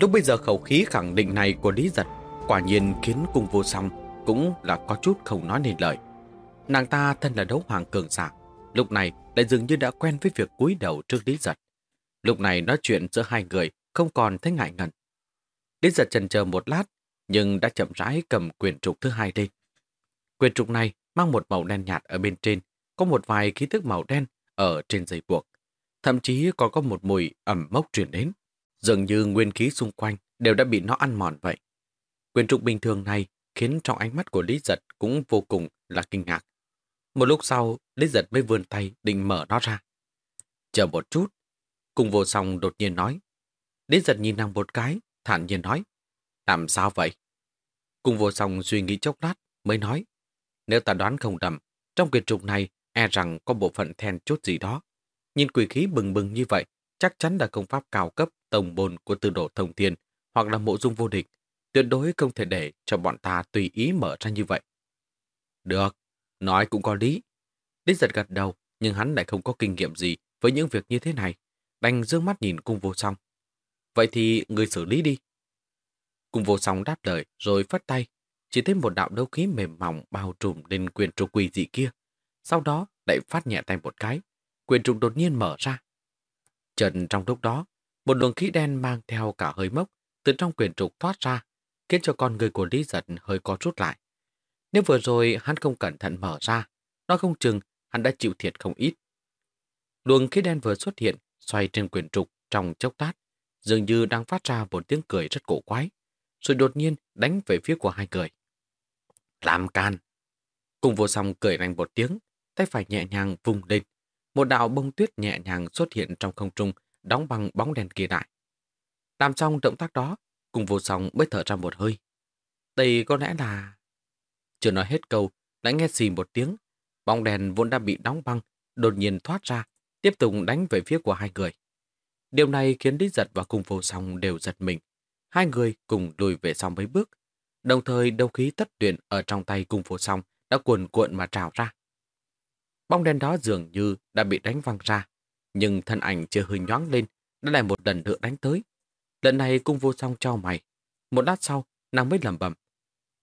Lúc bây giờ khẩu khí khẳng định này của Lý Giật quả nhiên khiến cung vô song cũng là có chút không nói nên lời. Nàng ta thân là đấu hoàng cường giả, lúc này lại dường như đã quen với việc cúi đầu trước Lý Giật. Lúc này nói chuyện giữa hai người không còn thấy ngại ngần. Lý Giật chần chờ một lát, nhưng đã chậm rãi cầm quyển trục thứ hai lên. Quyển trục này mang một màu đen nhạt ở bên trên, có một vài khí thức màu đen ở trên dây buộc. Thậm chí còn có một mùi ẩm mốc truyền đến. Dường như nguyên khí xung quanh đều đã bị nó ăn mòn vậy. Quyền trục bình thường này khiến trong ánh mắt của Lý Giật cũng vô cùng là kinh ngạc. Một lúc sau, Lý Giật mới vươn tay định mở nó ra. Chờ một chút. Cùng vô song đột nhiên nói. Lý Giật nhìn nàng một cái, thản nhiên nói. Làm sao vậy? Cùng vô song suy nghĩ chốc lát mới nói. Nếu ta đoán không đầm, trong quyền trục này e rằng có bộ phận then chút gì đó. Nhìn quỷ khí bừng bừng như vậy, chắc chắn là công pháp cao cấp tổng bồn của tư đồ thông thiên hoặc là mộ dung vô địch, tuyệt đối không thể để cho bọn ta tùy ý mở ra như vậy. Được, nói cũng có lý. Đích giật gật đầu, nhưng hắn lại không có kinh nghiệm gì với những việc như thế này. Đành dương mắt nhìn cung vô song. Vậy thì người xử lý đi. Cung vô song đáp lời rồi phất tay. Chỉ thấy một đạo đấu khí mềm mỏng bao trùm lên quyền trục quỳ dị kia. Sau đó lại phát nhẹ tay một cái. Quyền trục đột nhiên mở ra. Trần trong lúc đó, một luồng khí đen mang theo cả hơi mốc từ trong quyền trục thoát ra, khiến cho con người của Lý Giật hơi có rút lại. Nếu vừa rồi hắn không cẩn thận mở ra, nó không chừng hắn đã chịu thiệt không ít. Luồng khí đen vừa xuất hiện, xoay trên quyền trục trong chốc tát, dường như đang phát ra một tiếng cười rất cổ quái, rồi đột nhiên đánh về phía của hai người. Làm can! Cùng vô song cười lành một tiếng, tay phải nhẹ nhàng vùng lên. Một đạo bông tuyết nhẹ nhàng xuất hiện trong không trung, đóng bằng bóng đèn kia lại. Làm xong động tác đó, cùng vô song mới thở ra một hơi. Đây có lẽ là... Chưa nói hết câu, đã nghe xì một tiếng. Bóng đèn vốn đã bị đóng băng, đột nhiên thoát ra, tiếp tục đánh về phía của hai người. Điều này khiến Lý Giật và cùng vô song đều giật mình. Hai người cùng lùi về sau mấy bước. Đồng thời đầu khí tất tuyển ở trong tay cùng vô song đã cuồn cuộn mà trào ra. Bóng đen đó dường như đã bị đánh văng ra, nhưng thân ảnh chưa hơi nhoáng lên, đã lại một lần nữa đánh tới. Lần này cung vô song trao mày. Một lát sau, nàng mới lầm bầm.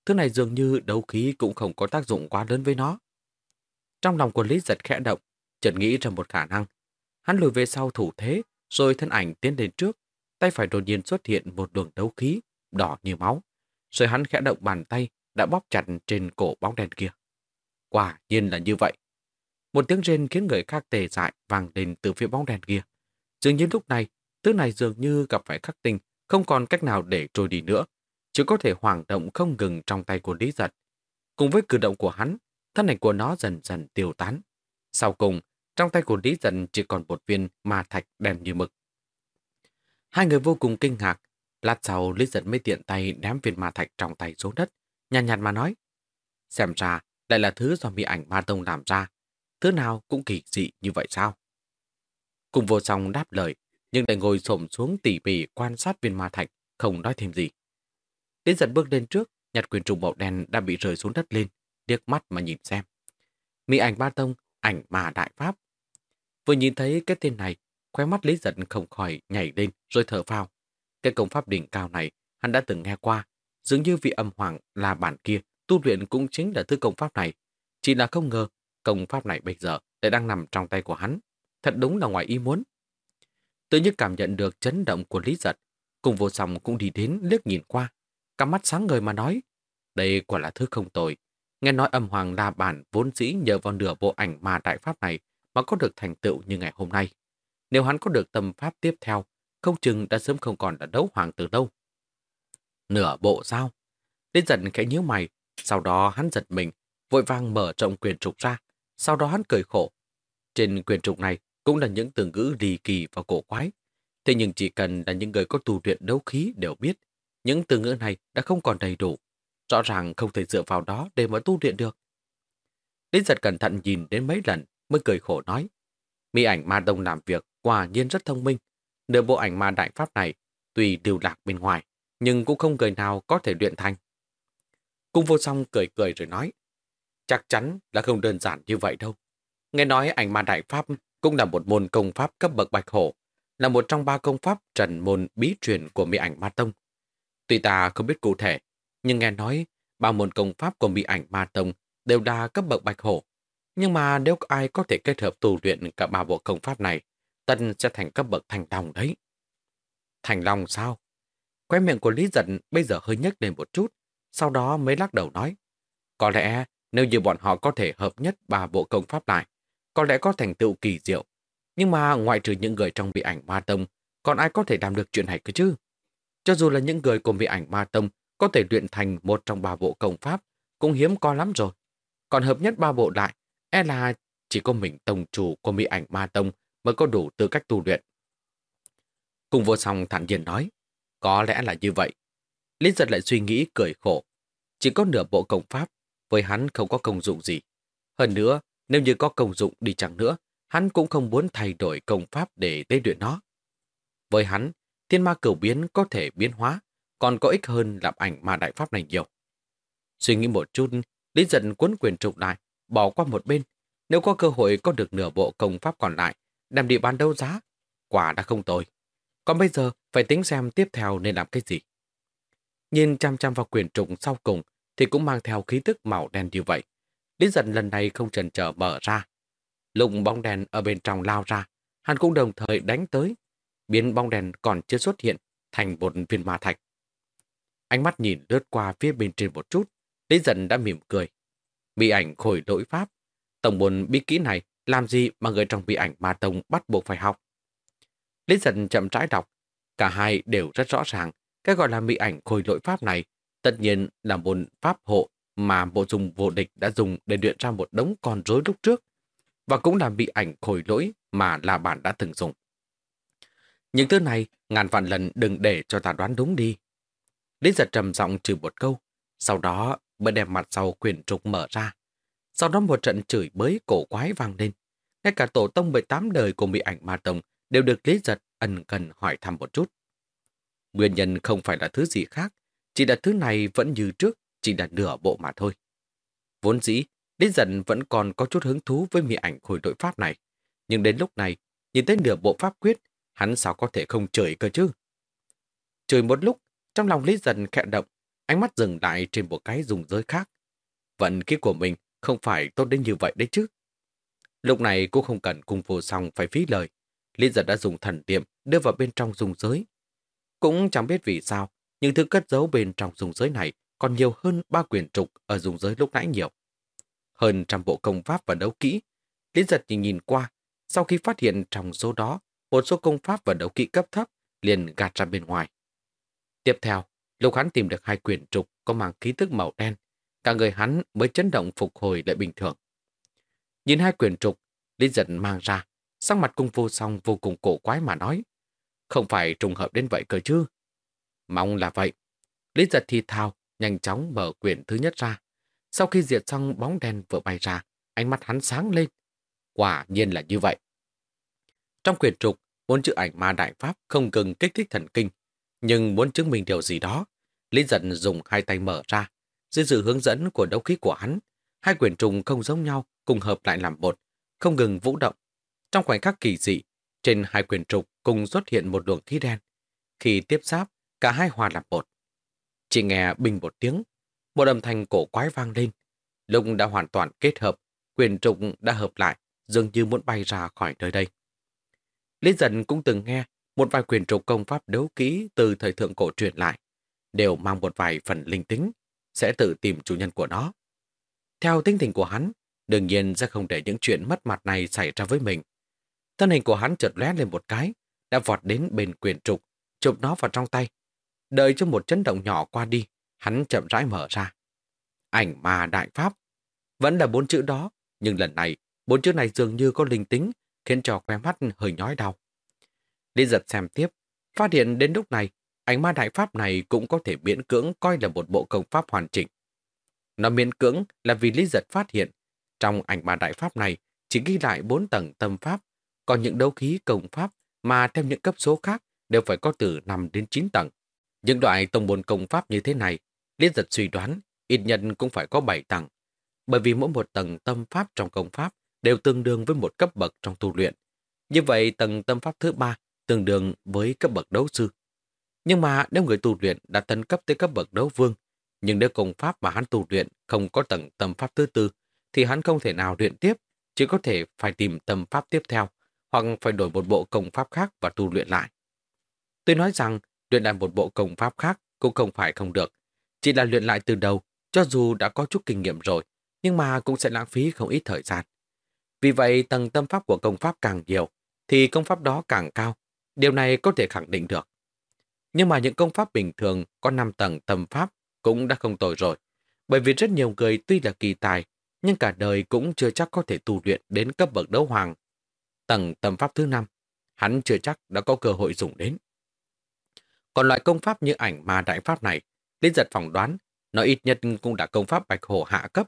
Thứ này dường như đấu khí cũng không có tác dụng quá lớn với nó. Trong lòng của Lý giật khẽ động, chợt nghĩ ra một khả năng. Hắn lùi về sau thủ thế, rồi thân ảnh tiến đến trước. Tay phải đột nhiên xuất hiện một đường đấu khí, đỏ như máu. Rồi hắn khẽ động bàn tay, đã bóp chặt trên cổ bóng đèn kia. Quả nhiên là như vậy. Một tiếng rên khiến người khác tề dại vang lên từ phía bóng đèn kia. Dường như lúc này, thứ này dường như gặp phải khắc tinh, không còn cách nào để trôi đi nữa. Chỉ có thể hoảng động không ngừng trong tay của Lý Giật. Cùng với cử động của hắn, thân ảnh của nó dần dần tiêu tán. Sau cùng, trong tay của Lý Giật chỉ còn một viên ma thạch đen như mực. Hai người vô cùng kinh ngạc. Lát sau, Lý Giật mới tiện tay ném viên ma thạch trong tay xuống đất, nhàn nhạt mà nói. Xem ra, lại là thứ do mỹ ảnh ma tông làm ra, thứ nào cũng kỳ dị như vậy sao? Cùng vô song đáp lời, nhưng lại ngồi xổm xuống tỉ mỉ quan sát viên ma thạch, không nói thêm gì. Đến dần bước lên trước, nhặt quyền trùng màu đen đã bị rơi xuống đất lên, điếc mắt mà nhìn xem. Mỹ ảnh ba tông, ảnh mà đại pháp. Vừa nhìn thấy cái tên này, khóe mắt Lý Giật không khỏi nhảy lên rồi thở phào. Cái công pháp đỉnh cao này hắn đã từng nghe qua, dường như vị âm hoàng là bản kia, tu luyện cũng chính là thứ công pháp này. Chỉ là không ngờ công pháp này bây giờ lại đang nằm trong tay của hắn. Thật đúng là ngoài ý muốn. Tự nhiên cảm nhận được chấn động của Lý Giật. Cùng vô song cũng đi đến liếc nhìn qua. Cắm mắt sáng ngời mà nói. Đây quả là thứ không tồi. Nghe nói âm hoàng La Bản vốn dĩ nhờ vào nửa bộ ảnh mà đại pháp này mà có được thành tựu như ngày hôm nay. Nếu hắn có được tâm pháp tiếp theo, không chừng đã sớm không còn là đấu hoàng từ đâu. Nửa bộ sao? Lý giận khẽ nhíu mày, sau đó hắn giật mình, vội vàng mở rộng quyền trục ra, sau đó hắn cười khổ. Trên quyền trục này cũng là những từ ngữ rì kỳ và cổ quái. Thế nhưng chỉ cần là những người có tu luyện đấu khí đều biết, những từ ngữ này đã không còn đầy đủ. Rõ ràng không thể dựa vào đó để mà tu luyện được. Đến giật cẩn thận nhìn đến mấy lần mới cười khổ nói. Mỹ ảnh ma đông làm việc quả nhiên rất thông minh. Nửa bộ ảnh ma đại pháp này tuy điều lạc bên ngoài, nhưng cũng không người nào có thể luyện thành. Cung vô song cười cười rồi nói. Chắc chắn là không đơn giản như vậy đâu. Nghe nói ảnh ma đại pháp cũng là một môn công pháp cấp bậc bạch hổ, là một trong ba công pháp trần môn bí truyền của mỹ ảnh ma tông. Tuy ta không biết cụ thể, nhưng nghe nói ba môn công pháp của mỹ ảnh ma tông đều là cấp bậc bạch hổ. Nhưng mà nếu ai có thể kết hợp tu luyện cả ba bộ công pháp này, tân sẽ thành cấp bậc thành long đấy. Thành long sao? Quay miệng của Lý Giận bây giờ hơi nhếch lên một chút, sau đó mới lắc đầu nói. Có lẽ nếu như bọn họ có thể hợp nhất ba bộ công pháp lại, có lẽ có thành tựu kỳ diệu. Nhưng mà ngoại trừ những người trong bị ảnh ma tông, còn ai có thể làm được chuyện này cơ chứ? Cho dù là những người cùng bị ảnh ma tông có thể luyện thành một trong ba bộ công pháp, cũng hiếm có lắm rồi. Còn hợp nhất ba bộ lại, e là chỉ có mình tông chủ của mỹ ảnh ma tông mới có đủ tư cách tu luyện. Cùng vô song thản nhiên nói, có lẽ là như vậy. Lý giật lại suy nghĩ cười khổ. Chỉ có nửa bộ công pháp, với hắn không có công dụng gì. Hơn nữa, nếu như có công dụng đi chẳng nữa, hắn cũng không muốn thay đổi công pháp để tế luyện nó. Với hắn, thiên ma cửu biến có thể biến hóa, còn có ích hơn làm ảnh ma đại pháp này nhiều. Suy nghĩ một chút, Lý dần cuốn quyền trục lại, bỏ qua một bên. Nếu có cơ hội có được nửa bộ công pháp còn lại, đem đi bán đấu giá, quả đã không tồi. Còn bây giờ, phải tính xem tiếp theo nên làm cái gì. Nhìn chăm chăm vào quyền trục sau cùng, thì cũng mang theo khí tức màu đen như vậy. Lý giận lần này không chần chờ mở ra. Lụng bóng đèn ở bên trong lao ra, hắn cũng đồng thời đánh tới, biến bóng đèn còn chưa xuất hiện thành một viên ma thạch. Ánh mắt nhìn lướt qua phía bên trên một chút, Lý giận đã mỉm cười. Bị ảnh khổi lỗi pháp. Tổng buồn bí kỹ này làm gì mà người trong bị ảnh ma tông bắt buộc phải học. Lý giận chậm rãi đọc. Cả hai đều rất rõ ràng. Cái gọi là bị ảnh khôi lỗi pháp này tất nhiên là một pháp hộ mà bộ dùng vô địch đã dùng để luyện ra một đống con rối lúc trước. Và cũng là bị ảnh khôi lỗi mà là bản đã từng dùng. Những thứ này ngàn vạn lần đừng để cho ta đoán đúng đi. Lý giật trầm giọng trừ một câu. Sau đó mới đem mặt sau quyền trục mở ra. Sau đó một trận chửi bới cổ quái vang lên. Ngay cả tổ tông 18 đời của bị ảnh ma tông đều được Lý Giật ẩn cần hỏi thăm một chút. Nguyên nhân không phải là thứ gì khác, chỉ là thứ này vẫn như trước, chỉ là nửa bộ mà thôi. Vốn dĩ, Lý dần vẫn còn có chút hứng thú với mỹ ảnh khối đội pháp này. Nhưng đến lúc này, nhìn thấy nửa bộ pháp quyết, hắn sao có thể không chửi cơ chứ? Chửi một lúc, trong lòng Lý dần khẽ động, ánh mắt dừng lại trên một cái dùng giới khác. Vận khí của mình không phải tốt đến như vậy đấy chứ. Lúc này cô không cần cung vô song phải phí lời. Lý dần đã dùng thần tiệm đưa vào bên trong dùng giới. Cũng chẳng biết vì sao, những thứ cất giấu bên trong dùng giới này còn nhiều hơn ba quyền trục ở dùng giới lúc nãy nhiều. Hơn trăm bộ công pháp và đấu kỹ. Lý giật nhìn nhìn qua, sau khi phát hiện trong số đó, một số công pháp và đấu kỹ cấp thấp liền gạt ra bên ngoài. Tiếp theo, Lúc hắn tìm được hai quyển trục có mang ký tức màu đen, cả người hắn mới chấn động phục hồi lại bình thường. Nhìn hai quyển trục, Lý giật mang ra, sắc mặt cung vô song vô cùng cổ quái mà nói. Không phải trùng hợp đến vậy cơ chứ. Mong là vậy. Lý giật thì thao, nhanh chóng mở quyển thứ nhất ra. Sau khi diệt xong bóng đen vừa bay ra, ánh mắt hắn sáng lên. Quả nhiên là như vậy. Trong quyển trục, bốn chữ ảnh ma đại pháp không cần kích thích thần kinh, nhưng muốn chứng minh điều gì đó, Lý giật dùng hai tay mở ra. Dưới sự hướng dẫn của đấu khí của hắn, hai quyển trùng không giống nhau cùng hợp lại làm một, không ngừng vũ động. Trong khoảnh khắc kỳ dị, trên hai quyển trục cùng xuất hiện một luồng khí đen. Khi tiếp giáp, cả hai hòa làm một. Chỉ nghe bình một tiếng, một âm thanh cổ quái vang lên. Lúc đã hoàn toàn kết hợp, quyền trục đã hợp lại, dường như muốn bay ra khỏi nơi đây. Lý dần cũng từng nghe một vài quyền trục công pháp đấu kỹ từ thời thượng cổ truyền lại, đều mang một vài phần linh tính, sẽ tự tìm chủ nhân của nó. Theo tinh tình của hắn, đương nhiên sẽ không để những chuyện mất mặt này xảy ra với mình. Thân hình của hắn chợt lóe lên một cái, đã vọt đến bên quyền trục, chụp nó vào trong tay. Đợi cho một chấn động nhỏ qua đi, hắn chậm rãi mở ra. Ảnh mà đại pháp. Vẫn là bốn chữ đó, nhưng lần này, bốn chữ này dường như có linh tính, khiến cho khóe mắt hơi nhói đau. Lý giật xem tiếp, phát hiện đến lúc này, ảnh ma đại pháp này cũng có thể miễn cưỡng coi là một bộ công pháp hoàn chỉnh. Nó miễn cưỡng là vì Lý giật phát hiện, trong ảnh ma đại pháp này chỉ ghi lại bốn tầng tâm pháp, còn những đấu khí công pháp mà theo những cấp số khác đều phải có từ 5 đến 9 tầng. Những loại tông môn công pháp như thế này, liên giật suy đoán ít nhân cũng phải có 7 tầng, bởi vì mỗi một tầng tâm pháp trong công pháp đều tương đương với một cấp bậc trong tu luyện. Như vậy, tầng tâm pháp thứ ba tương đương với cấp bậc đấu sư. Nhưng mà nếu người tu luyện đã tấn cấp tới cấp bậc đấu vương, nhưng nếu công pháp mà hắn tu luyện không có tầng tâm pháp thứ tư, thì hắn không thể nào luyện tiếp, chỉ có thể phải tìm tâm pháp tiếp theo, hoặc phải đổi một bộ công pháp khác và tu luyện lại. Tôi nói rằng, luyện lại một bộ công pháp khác cũng không phải không được, chỉ là luyện lại từ đầu, cho dù đã có chút kinh nghiệm rồi, nhưng mà cũng sẽ lãng phí không ít thời gian. Vì vậy, tầng tâm pháp của công pháp càng nhiều, thì công pháp đó càng cao. Điều này có thể khẳng định được. Nhưng mà những công pháp bình thường có 5 tầng tâm pháp cũng đã không tồi rồi. Bởi vì rất nhiều người tuy là kỳ tài, nhưng cả đời cũng chưa chắc có thể tu luyện đến cấp bậc đấu hoàng. Tầng tâm pháp thứ 5, hắn chưa chắc đã có cơ hội dùng đến. Còn loại công pháp như ảnh ma đại pháp này, Lý giật phỏng đoán, nó ít nhất cũng đã công pháp bạch hổ hạ cấp,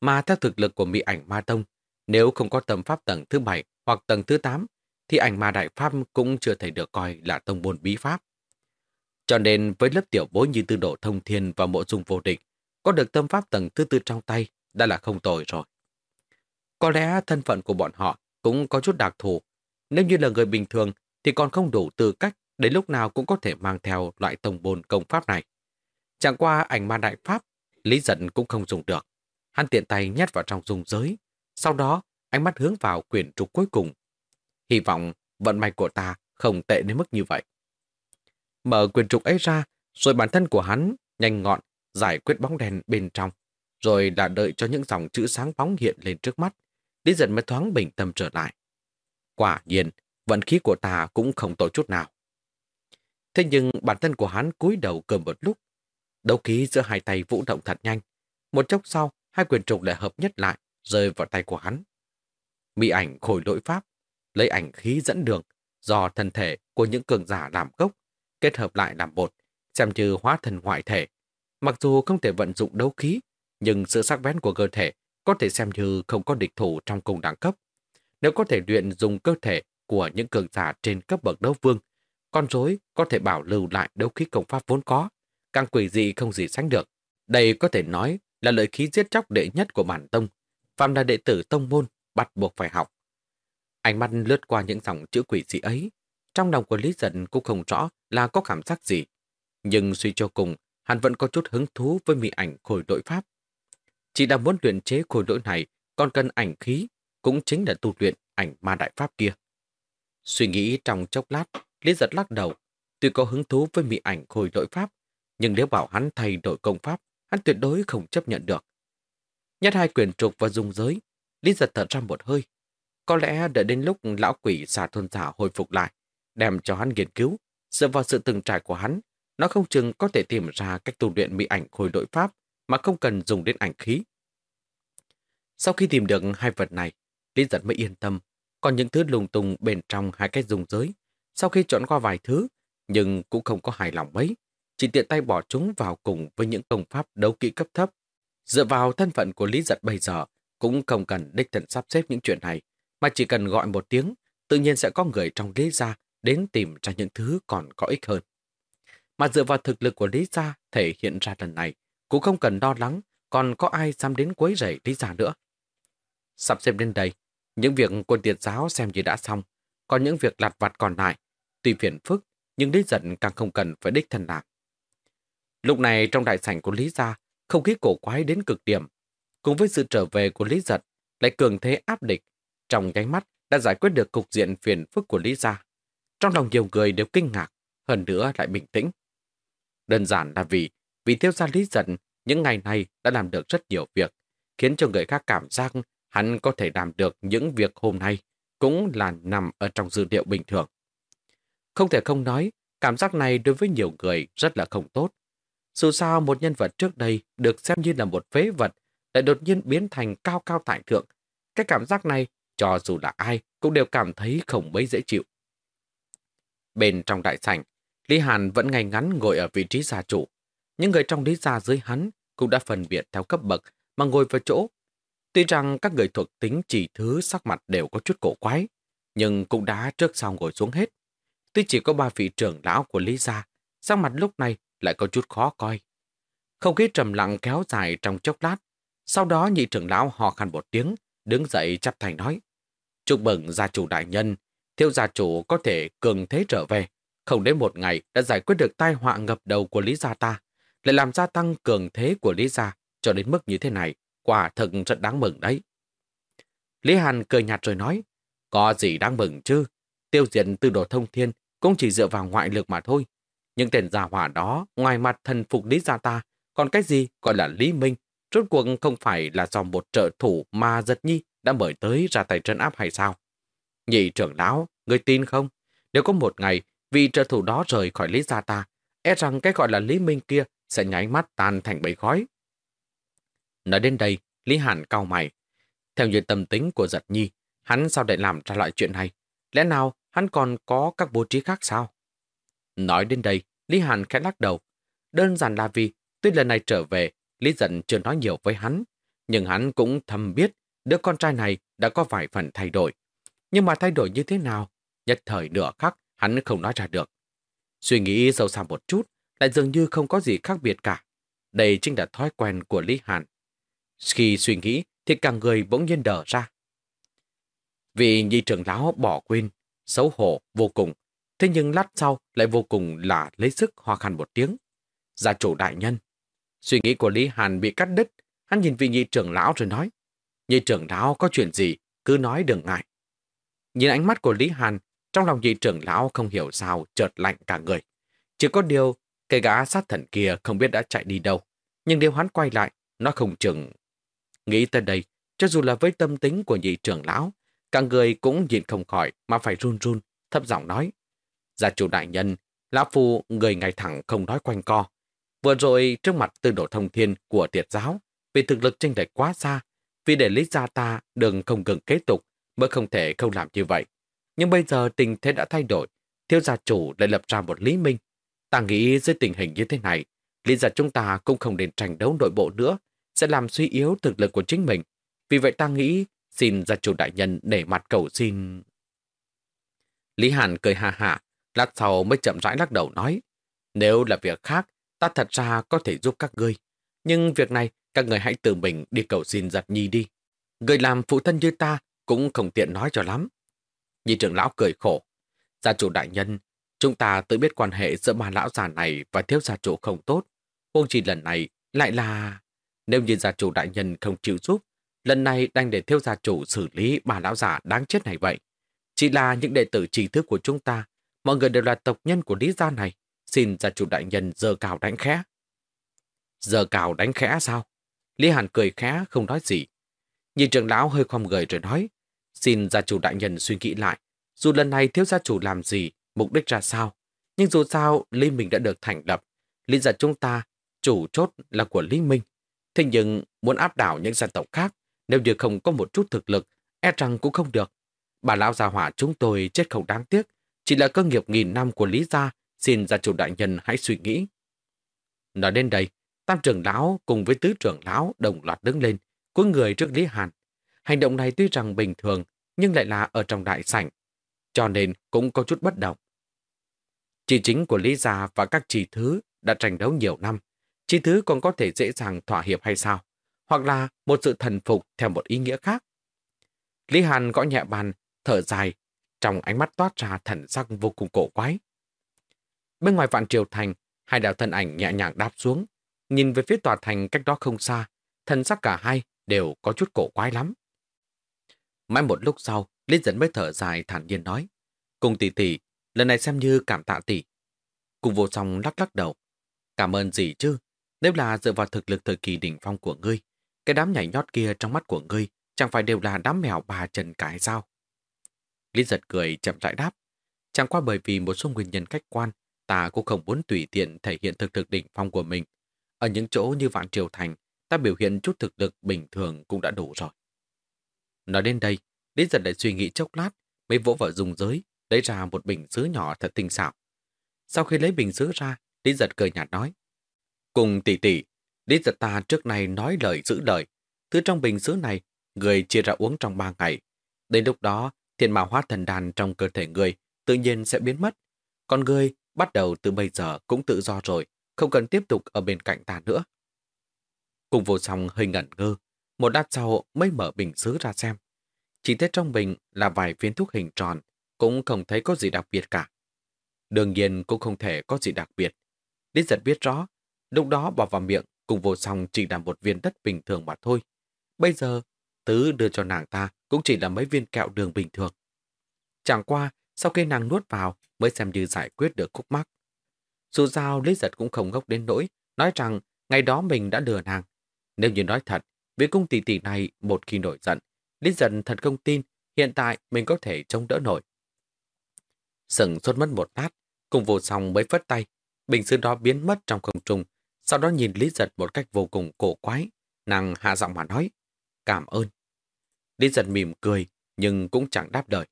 mà theo thực lực của mỹ ảnh ma tông, nếu không có tâm pháp tầng thứ bảy hoặc tầng thứ 8, thì ảnh ma đại pháp cũng chưa thể được coi là tông môn bí pháp. Cho nên với lớp tiểu bối như tư độ thông thiên và mộ dung vô địch, có được tâm pháp tầng thứ tư trong tay đã là không tồi rồi. Có lẽ thân phận của bọn họ cũng có chút đặc thù. Nếu như là người bình thường thì còn không đủ tư cách đến lúc nào cũng có thể mang theo loại tông bồn công pháp này. Chẳng qua ảnh ma đại pháp, Lý giận cũng không dùng được. Hắn tiện tay nhét vào trong dung giới. Sau đó, ánh mắt hướng vào quyển trục cuối cùng. Hy vọng vận may của ta không tệ đến mức như vậy. Mở quyển trục ấy ra, rồi bản thân của hắn nhanh ngọn giải quyết bóng đèn bên trong, rồi là đợi cho những dòng chữ sáng bóng hiện lên trước mắt. Lý giận mới thoáng bình tâm trở lại. Quả nhiên, vận khí của ta cũng không tội chút nào. Thế nhưng bản thân của hắn cúi đầu cơm một lúc. Đấu khí giữa hai tay vũ động thật nhanh. Một chốc sau, hai quyền trục lại hợp nhất lại, rơi vào tay của hắn. Mỹ ảnh khôi lỗi pháp, lấy ảnh khí dẫn đường, do thân thể của những cường giả làm gốc, kết hợp lại làm bột, xem như hóa thần ngoại thể. Mặc dù không thể vận dụng đấu khí, nhưng sự sắc bén của cơ thể có thể xem như không có địch thủ trong cùng đẳng cấp. Nếu có thể luyện dùng cơ thể của những cường giả trên cấp bậc đấu vương, con rối có thể bảo lưu lại đấu khí công pháp vốn có, càng quỷ dị không gì sánh được. Đây có thể nói là lợi khí giết chóc đệ nhất của bản tông, phạm là đệ tử tông môn, bắt buộc phải học. Ánh mắt lướt qua những dòng chữ quỷ dị ấy, trong lòng của Lý Dân cũng không rõ là có cảm giác gì. Nhưng suy cho cùng, hắn vẫn có chút hứng thú với mỹ ảnh khối đội pháp. Chỉ đã muốn luyện chế khối đội này, còn cần ảnh khí, cũng chính là tu luyện ảnh ma đại pháp kia. Suy nghĩ trong chốc lát, Lý giật lắc đầu. Tuy có hứng thú với mỹ ảnh khôi đội pháp, nhưng nếu bảo hắn thay đổi công pháp, hắn tuyệt đối không chấp nhận được. Nhất hai quyền trục và dùng giới, Lý giật thở ra một hơi. Có lẽ đợi đến lúc lão quỷ xà thôn giả hồi phục lại, đem cho hắn nghiên cứu, dựa vào sự từng trải của hắn, nó không chừng có thể tìm ra cách tu luyện mỹ ảnh khôi đội pháp mà không cần dùng đến ảnh khí. Sau khi tìm được hai vật này, Lý giật mới yên tâm, còn những thứ lùng tung bên trong hai cái dùng giới, sau khi chọn qua vài thứ, nhưng cũng không có hài lòng mấy, chỉ tiện tay bỏ chúng vào cùng với những công pháp đấu kỹ cấp thấp. Dựa vào thân phận của Lý Giật bây giờ, cũng không cần đích thân sắp xếp những chuyện này, mà chỉ cần gọi một tiếng, tự nhiên sẽ có người trong Lý Gia đến tìm ra những thứ còn có ích hơn. Mà dựa vào thực lực của Lý Gia thể hiện ra lần này, cũng không cần lo lắng còn có ai dám đến quấy rầy Lý Gia nữa. Sắp xếp đến đây, những việc quân tiệt giáo xem như đã xong, còn những việc lặt vặt còn lại, tuy phiền phức, nhưng Lý Dận càng không cần phải đích thân làm. Lúc này trong đại sảnh của Lý Gia, không khí cổ quái đến cực điểm. Cùng với sự trở về của Lý Giật, lại cường thế áp địch, trong nháy mắt đã giải quyết được cục diện phiền phức của Lý Gia. Trong lòng nhiều người đều kinh ngạc, hơn nữa lại bình tĩnh. Đơn giản là vì, vì tiêu gia Lý Giật những ngày này đã làm được rất nhiều việc, khiến cho người khác cảm giác hắn có thể làm được những việc hôm nay cũng là nằm ở trong dữ liệu bình thường. Không thể không nói, cảm giác này đối với nhiều người rất là không tốt. Dù sao một nhân vật trước đây được xem như là một phế vật lại đột nhiên biến thành cao cao tại thượng. Cái cảm giác này cho dù là ai cũng đều cảm thấy không mấy dễ chịu. Bên trong đại sảnh, Lý Hàn vẫn ngay ngắn ngồi ở vị trí gia chủ. Những người trong lý gia dưới hắn cũng đã phân biệt theo cấp bậc mà ngồi vào chỗ. Tuy rằng các người thuộc tính chỉ thứ sắc mặt đều có chút cổ quái, nhưng cũng đã trước sau ngồi xuống hết. Tuy chỉ có ba vị trưởng lão của Lý gia, sắc mặt lúc này lại có chút khó coi. Không khí trầm lặng kéo dài trong chốc lát, sau đó nhị trưởng lão hò khăn một tiếng, đứng dậy chắp thành nói. Chúc mừng gia chủ đại nhân, thiếu gia chủ có thể cường thế trở về. Không đến một ngày đã giải quyết được tai họa ngập đầu của Lý gia ta, lại làm gia tăng cường thế của Lý gia cho đến mức như thế này, quả thật rất đáng mừng đấy. Lý Hàn cười nhạt rồi nói, có gì đáng mừng chứ, tiêu diệt từ đồ thông thiên cũng chỉ dựa vào ngoại lực mà thôi. Những tên giả hỏa đó, ngoài mặt thần phục Lý gia ta, còn cái gì gọi là Lý Minh, rốt cuộc không phải là do một trợ thủ mà giật nhi đã mời tới ra tay trấn áp hay sao? Nhị trưởng lão, người tin không? Nếu có một ngày, vị trợ thủ đó rời khỏi Lý gia ta, e rằng cái gọi là Lý Minh kia sẽ nháy mắt tan thành bầy khói. Nói đến đây, Lý Hàn cau mày. Theo như tâm tính của giật nhi, hắn sao để làm ra loại chuyện này? Lẽ nào hắn còn có các bố trí khác sao? Nói đến đây, Lý Hàn khẽ lắc đầu. Đơn giản là vì, tuy lần này trở về, Lý dận chưa nói nhiều với hắn, nhưng hắn cũng thầm biết đứa con trai này đã có vài phần thay đổi. Nhưng mà thay đổi như thế nào? Nhất thời nửa khắc, hắn không nói ra được. Suy nghĩ sâu xa một chút, lại dường như không có gì khác biệt cả. Đây chính là thói quen của Lý Hàn. Khi suy nghĩ, thì cả người bỗng nhiên đờ ra. Vì nhị trưởng lão bỏ quên, xấu hổ vô cùng, thế nhưng lát sau lại vô cùng là lấy sức hoa khăn một tiếng. Gia chủ đại nhân. Suy nghĩ của Lý Hàn bị cắt đứt, hắn nhìn vị nhị trưởng lão rồi nói, nhị trưởng lão có chuyện gì, cứ nói đừng ngại. Nhìn ánh mắt của Lý Hàn, trong lòng nhị trưởng lão không hiểu sao chợt lạnh cả người. Chỉ có điều, cái gã sát thần kia không biết đã chạy đi đâu. Nhưng nếu hắn quay lại, nó không chừng. Nghĩ tới đây, cho dù là với tâm tính của nhị trưởng lão, cả người cũng nhìn không khỏi mà phải run run, thấp giọng nói. Gia chủ đại nhân, lão phu người ngay thẳng không nói quanh co. Vừa rồi trước mặt tư độ thông thiên của tiệt giáo, vì thực lực tranh lệch quá xa, vì để lý gia ta đừng không ngừng kế tục, mới không thể không làm như vậy. Nhưng bây giờ tình thế đã thay đổi, thiếu gia chủ lại lập ra một lý minh. Ta nghĩ dưới tình hình như thế này, lý gia chúng ta cũng không nên tranh đấu nội bộ nữa, sẽ làm suy yếu thực lực của chính mình. Vì vậy ta nghĩ xin gia chủ đại nhân để mặt cầu xin. Lý Hàn cười hà hạ, lát sau mới chậm rãi lắc đầu nói, nếu là việc khác, ta thật ra có thể giúp các ngươi. Nhưng việc này, các người hãy tự mình đi cầu xin giật nhi đi. Người làm phụ thân như ta cũng không tiện nói cho lắm. Nhi trưởng lão cười khổ. Gia chủ đại nhân, chúng ta tự biết quan hệ giữa bà lão già này và thiếu gia chủ không tốt. Huống chỉ lần này lại là... Nếu như gia chủ đại nhân không chịu giúp, lần này đành để thiếu gia chủ xử lý bà lão giả đáng chết này vậy. Chỉ là những đệ tử trí thức của chúng ta, mọi người đều là tộc nhân của lý gia này. Xin gia chủ đại nhân giờ cào đánh khẽ. Giờ cào đánh khẽ sao? Lý Hàn cười khẽ không nói gì. Nhìn trưởng lão hơi khom gầy rồi nói, xin gia chủ đại nhân suy nghĩ lại, dù lần này thiếu gia chủ làm gì, mục đích ra sao, nhưng dù sao Lý Minh đã được thành lập, lý gia chúng ta, chủ chốt là của Lý Minh. Thế nhưng muốn áp đảo những dân tộc khác, nếu như không có một chút thực lực, e rằng cũng không được. Bà lão gia hỏa chúng tôi chết không đáng tiếc, chỉ là cơ nghiệp nghìn năm của Lý gia, xin gia chủ đại nhân hãy suy nghĩ. Nói đến đây, Tam trưởng lão cùng với tứ trưởng lão đồng loạt đứng lên, cúi người trước Lý Hàn. Hành động này tuy rằng bình thường, nhưng lại là ở trong đại sảnh, cho nên cũng có chút bất động. Chỉ chính của Lý Gia và các chỉ thứ đã tranh đấu nhiều năm, chỉ thứ còn có thể dễ dàng thỏa hiệp hay sao? Hoặc là một sự thần phục theo một ý nghĩa khác. Lý Hàn gõ nhẹ bàn, thở dài, trong ánh mắt toát ra thần sắc vô cùng cổ quái. Bên ngoài vạn triều thành, hai đạo thân ảnh nhẹ nhàng đáp xuống, nhìn về phía tòa thành cách đó không xa, thần sắc cả hai đều có chút cổ quái lắm. Mãi một lúc sau, Lý dẫn mới thở dài thản nhiên nói, cùng tỷ tỷ, lần này xem như cảm tạ tỷ. Cùng vô song lắc lắc đầu. Cảm ơn gì chứ, nếu là dựa vào thực lực thời kỳ đỉnh phong của ngươi, cái đám nhảy nhót kia trong mắt của ngươi chẳng phải đều là đám mèo bà trần cái sao? Lý giật cười chậm rãi đáp, chẳng qua bởi vì một số nguyên nhân khách quan, ta cũng không muốn tùy tiện thể hiện thực thực đỉnh phong của mình. Ở những chỗ như Vạn Triều Thành, ta biểu hiện chút thực lực bình thường cũng đã đủ rồi. Nói đến đây, Lý giật lại suy nghĩ chốc lát, mới vỗ vào dùng giới, lấy ra một bình sứ nhỏ thật tinh xảo. Sau khi lấy bình sứ ra, Lý giật cười nhạt nói. Cùng tỷ tỷ, Lý giật ta trước này nói lời giữ lời. Thứ trong bình sứ này, người chia ra uống trong ba ngày. Đến lúc đó, thiên mạo hóa thần đàn trong cơ thể người tự nhiên sẽ biến mất. Còn người bắt đầu từ bây giờ cũng tự do rồi, không cần tiếp tục ở bên cạnh ta nữa. Cùng vô song hơi ngẩn ngơ, một lát sau mới mở bình sứ ra xem. Chỉ thấy trong bình là vài viên thuốc hình tròn, cũng không thấy có gì đặc biệt cả. Đương nhiên cũng không thể có gì đặc biệt. Lý giật biết rõ, lúc đó bỏ vào miệng cùng vô song chỉ là một viên đất bình thường mà thôi. Bây giờ, tứ đưa cho nàng ta cũng chỉ là mấy viên kẹo đường bình thường. Chẳng qua, sau khi nàng nuốt vào mới xem như giải quyết được khúc mắc. Dù sao Lý Giật cũng không ngốc đến nỗi, nói rằng ngày đó mình đã lừa nàng. Nếu như nói thật, vì cung tỷ tỷ này một khi nổi giận, Lý Giật thật không tin hiện tại mình có thể chống đỡ nổi. Sừng xuất mất một lát, cùng vô song mới phất tay, bình sứ đó biến mất trong không trung, sau đó nhìn Lý Giật một cách vô cùng cổ quái, nàng hạ giọng mà nói, cảm ơn. Lý Giật mỉm cười, nhưng cũng chẳng đáp lời.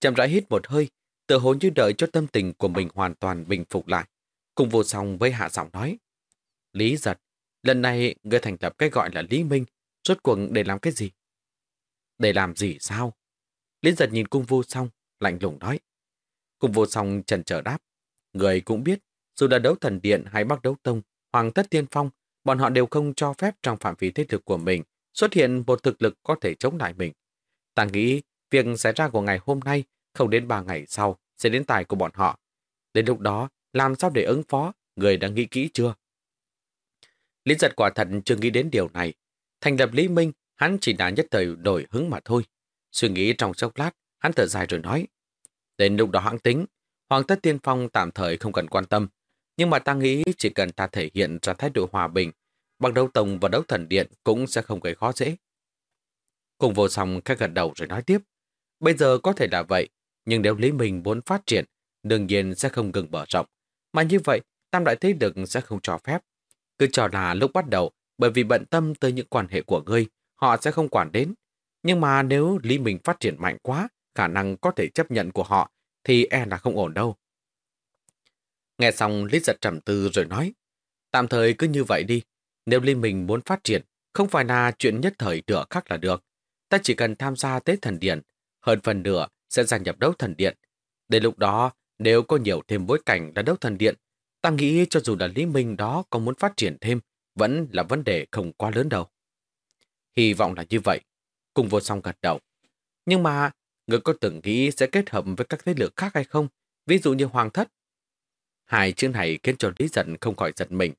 Chậm rãi hít một hơi, tự hồ như đợi cho tâm tình của mình hoàn toàn bình phục lại. Cùng vô song với hạ giọng nói, Lý Giật, lần này người thành lập cái gọi là Lý Minh, rốt cuộc để làm cái gì? Để làm gì sao? Lý Giật nhìn cung vô song, lạnh lùng nói. Cung vô song trần trở đáp, người cũng biết, dù là đấu thần điện hay bắc đấu tông, hoàng Tất tiên phong, bọn họ đều không cho phép trong phạm vi thế lực của mình xuất hiện một thực lực có thể chống lại mình. Ta nghĩ việc xảy ra của ngày hôm nay không đến ba ngày sau sẽ đến tài của bọn họ. Đến lúc đó, làm sao để ứng phó, người đã nghĩ kỹ chưa? Lý giật quả thật chưa nghĩ đến điều này. Thành lập Lý Minh, hắn chỉ đã nhất thời đổi hứng mà thôi. Suy nghĩ trong chốc lát, hắn thở dài rồi nói. Đến lúc đó hãng tính, Hoàng Tất tiên phong tạm thời không cần quan tâm. Nhưng mà ta nghĩ chỉ cần ta thể hiện ra thái độ hòa bình, bằng đấu tông và đấu thần điện cũng sẽ không gây khó dễ. Cùng vô song khẽ gật đầu rồi nói tiếp. Bây giờ có thể là vậy, nhưng nếu Lý Minh muốn phát triển, đương nhiên sẽ không ngừng mở rộng. Mà như vậy, tam đại thế lực sẽ không cho phép. Cứ cho là lúc bắt đầu, bởi vì bận tâm tới những quan hệ của ngươi, họ sẽ không quản đến. Nhưng mà nếu Lý Minh phát triển mạnh quá, khả năng có thể chấp nhận của họ, thì e là không ổn đâu. Nghe xong Lý giật trầm tư rồi nói, tạm thời cứ như vậy đi, nếu Lý Minh muốn phát triển, không phải là chuyện nhất thời nửa khắc là được. Ta chỉ cần tham gia tế thần điện, hơn phần nửa sẽ gia nhập đấu thần điện. Đến lúc đó, nếu có nhiều thêm bối cảnh là đấu thần điện, ta nghĩ cho dù là Lý Minh đó có muốn phát triển thêm, vẫn là vấn đề không quá lớn đâu. Hy vọng là như vậy. Cùng vô song gật đầu. Nhưng mà, người có từng nghĩ sẽ kết hợp với các thế lực khác hay không? Ví dụ như Hoàng Thất. Hai chữ này khiến cho Lý Giận không khỏi giật mình.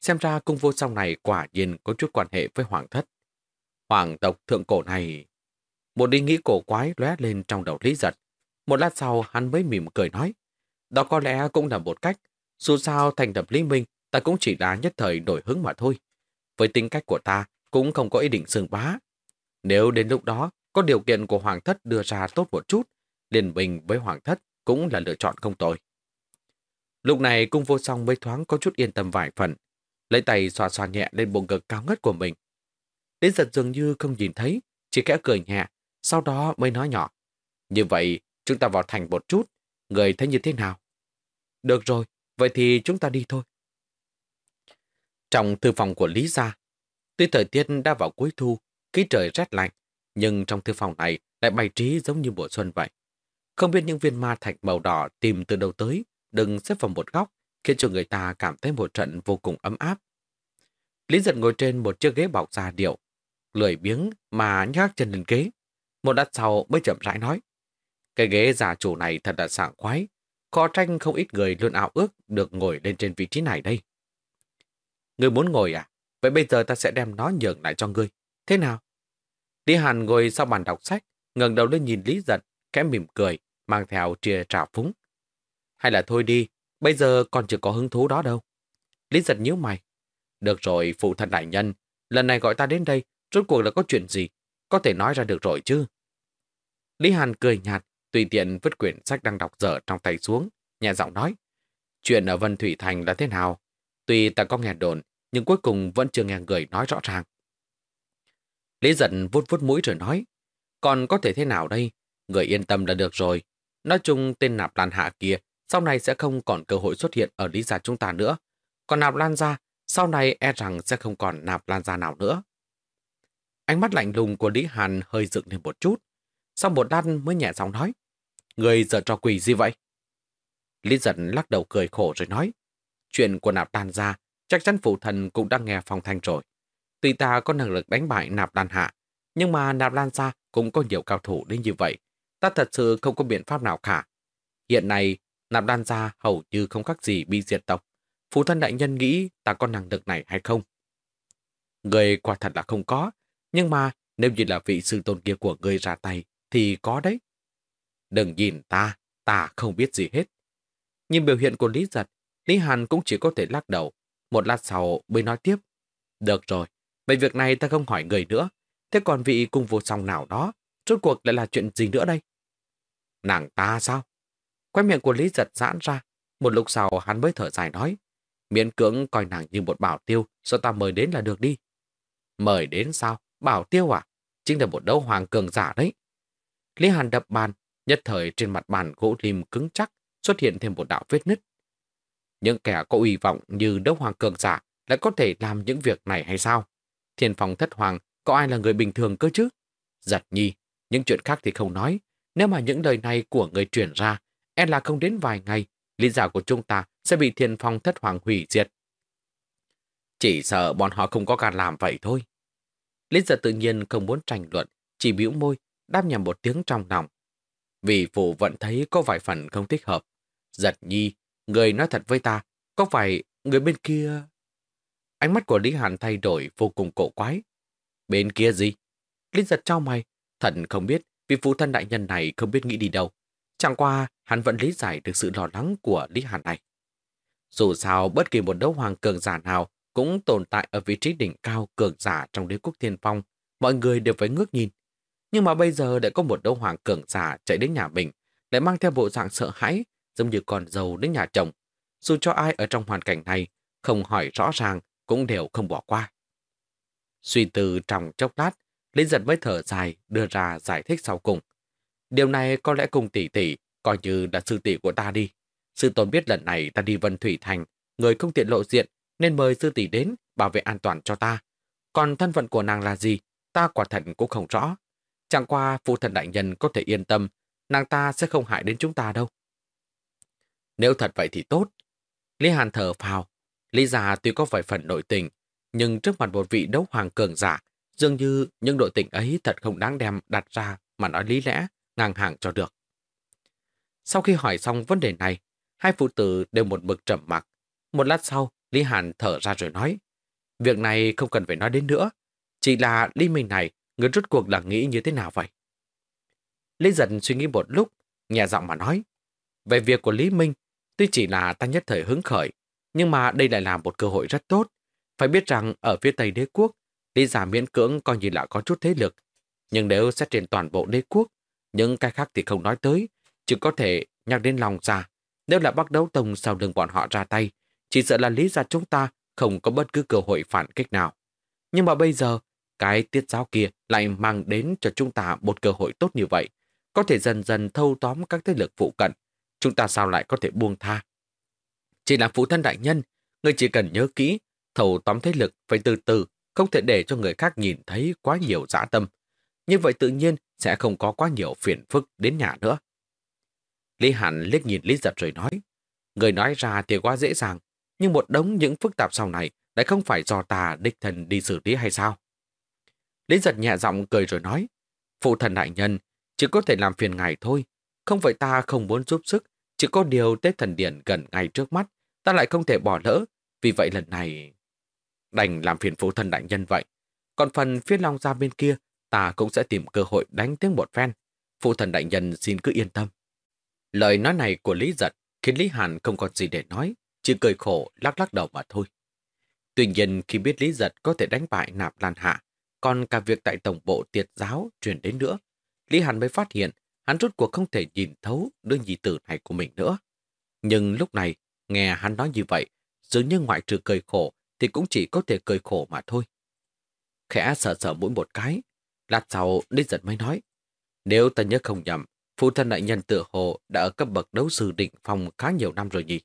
Xem ra cung vô song này quả nhiên có chút quan hệ với Hoàng Thất. Hoàng tộc thượng cổ này... Một ý nghĩ cổ quái lóe lên trong đầu Lý Giật. Một lát sau hắn mới mỉm cười nói. Đó có lẽ cũng là một cách. Dù sao thành lập Lý Minh ta cũng chỉ là nhất thời đổi hứng mà thôi. Với tính cách của ta cũng không có ý định sừng bá. Nếu đến lúc đó có điều kiện của Hoàng thất đưa ra tốt một chút, liên bình với Hoàng thất cũng là lựa chọn không tồi. Lúc này cung vô song mới thoáng có chút yên tâm vài phần, lấy tay xoa xoa nhẹ lên bộ ngực cao ngất của mình. Đến giật dường như không nhìn thấy, chỉ kẽ cười nhẹ, sau đó mới nói nhỏ. Như vậy, chúng ta vào thành một chút, người thấy như thế nào? Được rồi, vậy thì chúng ta đi thôi. Trong thư phòng của Lý Gia, tuy thời tiết đã vào cuối thu, khí trời rét lạnh, nhưng trong thư phòng này lại bày trí giống như mùa xuân vậy. Không biết những viên ma thạch màu đỏ tìm từ đâu tới, đừng xếp vào một góc, khiến cho người ta cảm thấy một trận vô cùng ấm áp. Lý giật ngồi trên một chiếc ghế bọc da điệu, lười biếng mà nhác chân lên ghế. Một đắt sau mới chậm rãi nói. Cái ghế giả chủ này thật là sảng khoái. Khó tranh không ít người luôn ảo ước được ngồi lên trên vị trí này đây. Ngươi muốn ngồi à? Vậy bây giờ ta sẽ đem nó nhường lại cho ngươi. Thế nào? Lý Hàn ngồi sau bàn đọc sách, ngẩng đầu lên nhìn Lý Giật, kém mỉm cười, mang theo chia trào phúng. Hay là thôi đi, bây giờ còn chưa có hứng thú đó đâu. Lý Giật nhíu mày. Được rồi, phụ thân đại nhân, lần này gọi ta đến đây, rốt cuộc là có chuyện gì? Có thể nói ra được rồi chứ? Lý Hàn cười nhạt, tùy tiện vứt quyển sách đang đọc dở trong tay xuống, nhẹ giọng nói. Chuyện ở Vân Thủy Thành là thế nào? Tuy ta có nghe đồn, nhưng cuối cùng vẫn chưa nghe người nói rõ ràng. Lý giận vuốt vuốt mũi rồi nói, Còn có thể thế nào đây? Người yên tâm là được rồi. Nói chung tên nạp lan hạ kia sau này sẽ không còn cơ hội xuất hiện ở lý gia chúng ta nữa. Còn nạp lan ra, sau này e rằng sẽ không còn nạp lan ra nào nữa. Ánh mắt lạnh lùng của Lý Hàn hơi dựng lên một chút. Sau một lát mới nhẹ giọng nói. Người giờ cho quỷ gì vậy? Lý giận lắc đầu cười khổ rồi nói. Chuyện của nạp đan ra, chắc chắn phụ thần cũng đang nghe phong thanh rồi. Tuy ta có năng lực đánh bại nạp đan hạ, nhưng mà nạp lan ra cũng có nhiều cao thủ đến như vậy. Ta thật sự không có biện pháp nào cả. Hiện nay, nạp đan ra hầu như không khác gì bị diệt tộc. Phụ thân đại nhân nghĩ ta có năng lực này hay không? Người quả thật là không có, nhưng mà nếu như là vị sư tôn kia của người ra tay, thì có đấy. Đừng nhìn ta, ta không biết gì hết. Nhìn biểu hiện của Lý Giật, Lý Hàn cũng chỉ có thể lắc đầu. Một lát sau mới nói tiếp. Được rồi, về việc này ta không hỏi người nữa. Thế còn vị cung vô song nào đó, rốt cuộc lại là chuyện gì nữa đây? Nàng ta sao? Quay miệng của Lý Giật giãn ra. Một lúc sau hắn mới thở dài nói. Miễn cưỡng coi nàng như một bảo tiêu, sao ta mời đến là được đi. Mời đến sao? Bảo tiêu à? Chính là một đấu hoàng cường giả đấy. Lý Hàn đập bàn, nhất thời trên mặt bàn gỗ lim cứng chắc xuất hiện thêm một đạo vết nứt. Những kẻ có uy vọng như đấu hoàng cường giả lại có thể làm những việc này hay sao? Thiên phòng thất hoàng có ai là người bình thường cơ chứ? Giật nhi, những chuyện khác thì không nói. Nếu mà những lời này của người truyền ra, e là không đến vài ngày, lý giả của chúng ta sẽ bị thiên phong thất hoàng hủy diệt. Chỉ sợ bọn họ không có cả làm vậy thôi. Lý giả tự nhiên không muốn tranh luận, chỉ bĩu môi, đáp nhầm một tiếng trong lòng. Vì phụ vẫn thấy có vài phần không thích hợp. Giật nhi, người nói thật với ta, có phải người bên kia... Ánh mắt của Lý Hàn thay đổi vô cùng cổ quái. Bên kia gì? Lý giật trao mày, thần không biết vì phụ thân đại nhân này không biết nghĩ đi đâu. Chẳng qua, hắn vẫn lý giải được sự lo lắng của Lý Hàn này. Dù sao, bất kỳ một đấu hoàng cường giả nào cũng tồn tại ở vị trí đỉnh cao cường giả trong đế quốc thiên phong, mọi người đều phải ngước nhìn. Nhưng mà bây giờ đã có một đấu hoàng cường giả chạy đến nhà mình, lại mang theo bộ dạng sợ hãi, giống như con dâu đến nhà chồng. Dù cho ai ở trong hoàn cảnh này, không hỏi rõ ràng, cũng đều không bỏ qua. Suy tư trong chốc lát, Lý giật mới thở dài đưa ra giải thích sau cùng. Điều này có lẽ cùng tỷ tỷ, coi như là sư tỷ của ta đi. Sư tôn biết lần này ta đi Vân Thủy Thành, người không tiện lộ diện, nên mời sư tỷ đến bảo vệ an toàn cho ta. Còn thân phận của nàng là gì, ta quả thật cũng không rõ. Chẳng qua phụ thần đại nhân có thể yên tâm, nàng ta sẽ không hại đến chúng ta đâu. Nếu thật vậy thì tốt. Lý Hàn thở phào. Lý già tuy có vài phần nội tình, nhưng trước mặt một vị đấu hoàng cường giả, dường như những nội tình ấy thật không đáng đem đặt ra mà nói lý lẽ, ngang hàng cho được. Sau khi hỏi xong vấn đề này, hai phụ tử đều một mực trầm mặc. Một lát sau, Lý Hàn thở ra rồi nói, việc này không cần phải nói đến nữa, chỉ là Lý Minh này, người rút cuộc là nghĩ như thế nào vậy? Lý giận suy nghĩ một lúc, nhẹ giọng mà nói, về việc của Lý Minh, tuy chỉ là ta nhất thời hứng khởi, nhưng mà đây lại là một cơ hội rất tốt. Phải biết rằng ở phía Tây đế quốc, Lý giả miễn cưỡng coi như là có chút thế lực. Nhưng nếu xét trên toàn bộ đế quốc, những cái khác thì không nói tới, chỉ có thể nhắc đến lòng già. Nếu là bắt đấu tông sau lưng bọn họ ra tay, chỉ sợ là lý ra chúng ta không có bất cứ cơ hội phản kích nào. Nhưng mà bây giờ, cái tiết giáo kia lại mang đến cho chúng ta một cơ hội tốt như vậy, có thể dần dần thâu tóm các thế lực phụ cận. Chúng ta sao lại có thể buông tha? Chỉ là phụ thân đại nhân, người chỉ cần nhớ kỹ, thâu tóm thế lực phải từ từ, không thể để cho người khác nhìn thấy quá nhiều dã tâm. Như vậy tự nhiên sẽ không có quá nhiều phiền phức đến nhà nữa. Lý Hàn liếc nhìn Lý Giật rồi nói, người nói ra thì quá dễ dàng, nhưng một đống những phức tạp sau này lại không phải do ta đích thần đi xử lý hay sao? Lý Giật nhẹ giọng cười rồi nói, phụ thần đại nhân, chỉ có thể làm phiền ngài thôi, không phải ta không muốn giúp sức, chỉ có điều Tết Thần Điện gần ngay trước mắt, ta lại không thể bỏ lỡ, vì vậy lần này đành làm phiền phụ thần đại nhân vậy. Còn phần phía Long ra bên kia, ta cũng sẽ tìm cơ hội đánh tiếng một phen. Phụ thần đại nhân xin cứ yên tâm. Lời nói này của Lý Giật khiến Lý Hàn không còn gì để nói, chỉ cười khổ lắc lắc đầu mà thôi. Tuy nhiên khi biết Lý Giật có thể đánh bại nạp lan hạ, còn cả việc tại tổng bộ tiệt giáo truyền đến nữa, Lý Hàn mới phát hiện hắn rốt cuộc không thể nhìn thấu đứa nhị tử này của mình nữa. Nhưng lúc này, nghe hắn nói như vậy, dường như ngoại trừ cười khổ thì cũng chỉ có thể cười khổ mà thôi. Khẽ sợ sợ mũi một cái, lát sau Lý Giật mới nói, Nếu ta nhớ không nhầm, phụ thân đại nhân tự hồ đã ở cấp bậc đấu sư định phong khá nhiều năm rồi nhỉ.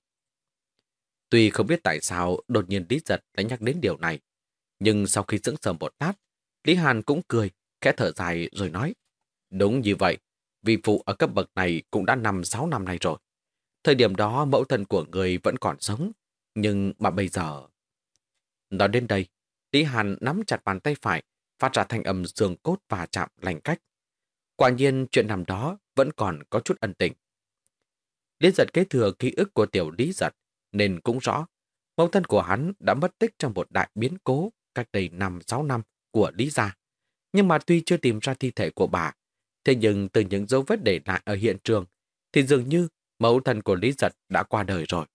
Tuy không biết tại sao đột nhiên Lý Giật lại nhắc đến điều này, nhưng sau khi dưỡng sờ một lát, Lý Hàn cũng cười, khẽ thở dài rồi nói. Đúng như vậy, vì phụ ở cấp bậc này cũng đã năm sáu năm nay rồi. Thời điểm đó mẫu thân của người vẫn còn sống, nhưng mà bây giờ... Nói đến đây, Lý Hàn nắm chặt bàn tay phải, phát ra thanh âm xương cốt và chạm lành cách. Quả nhiên chuyện nằm đó vẫn còn có chút ân tình. Lý giật kế thừa ký ức của tiểu Lý giật, nên cũng rõ, mẫu thân của hắn đã mất tích trong một đại biến cố cách đây 5-6 năm của Lý gia. Nhưng mà tuy chưa tìm ra thi thể của bà, thế nhưng từ những dấu vết để lại ở hiện trường, thì dường như mẫu thân của Lý giật đã qua đời rồi.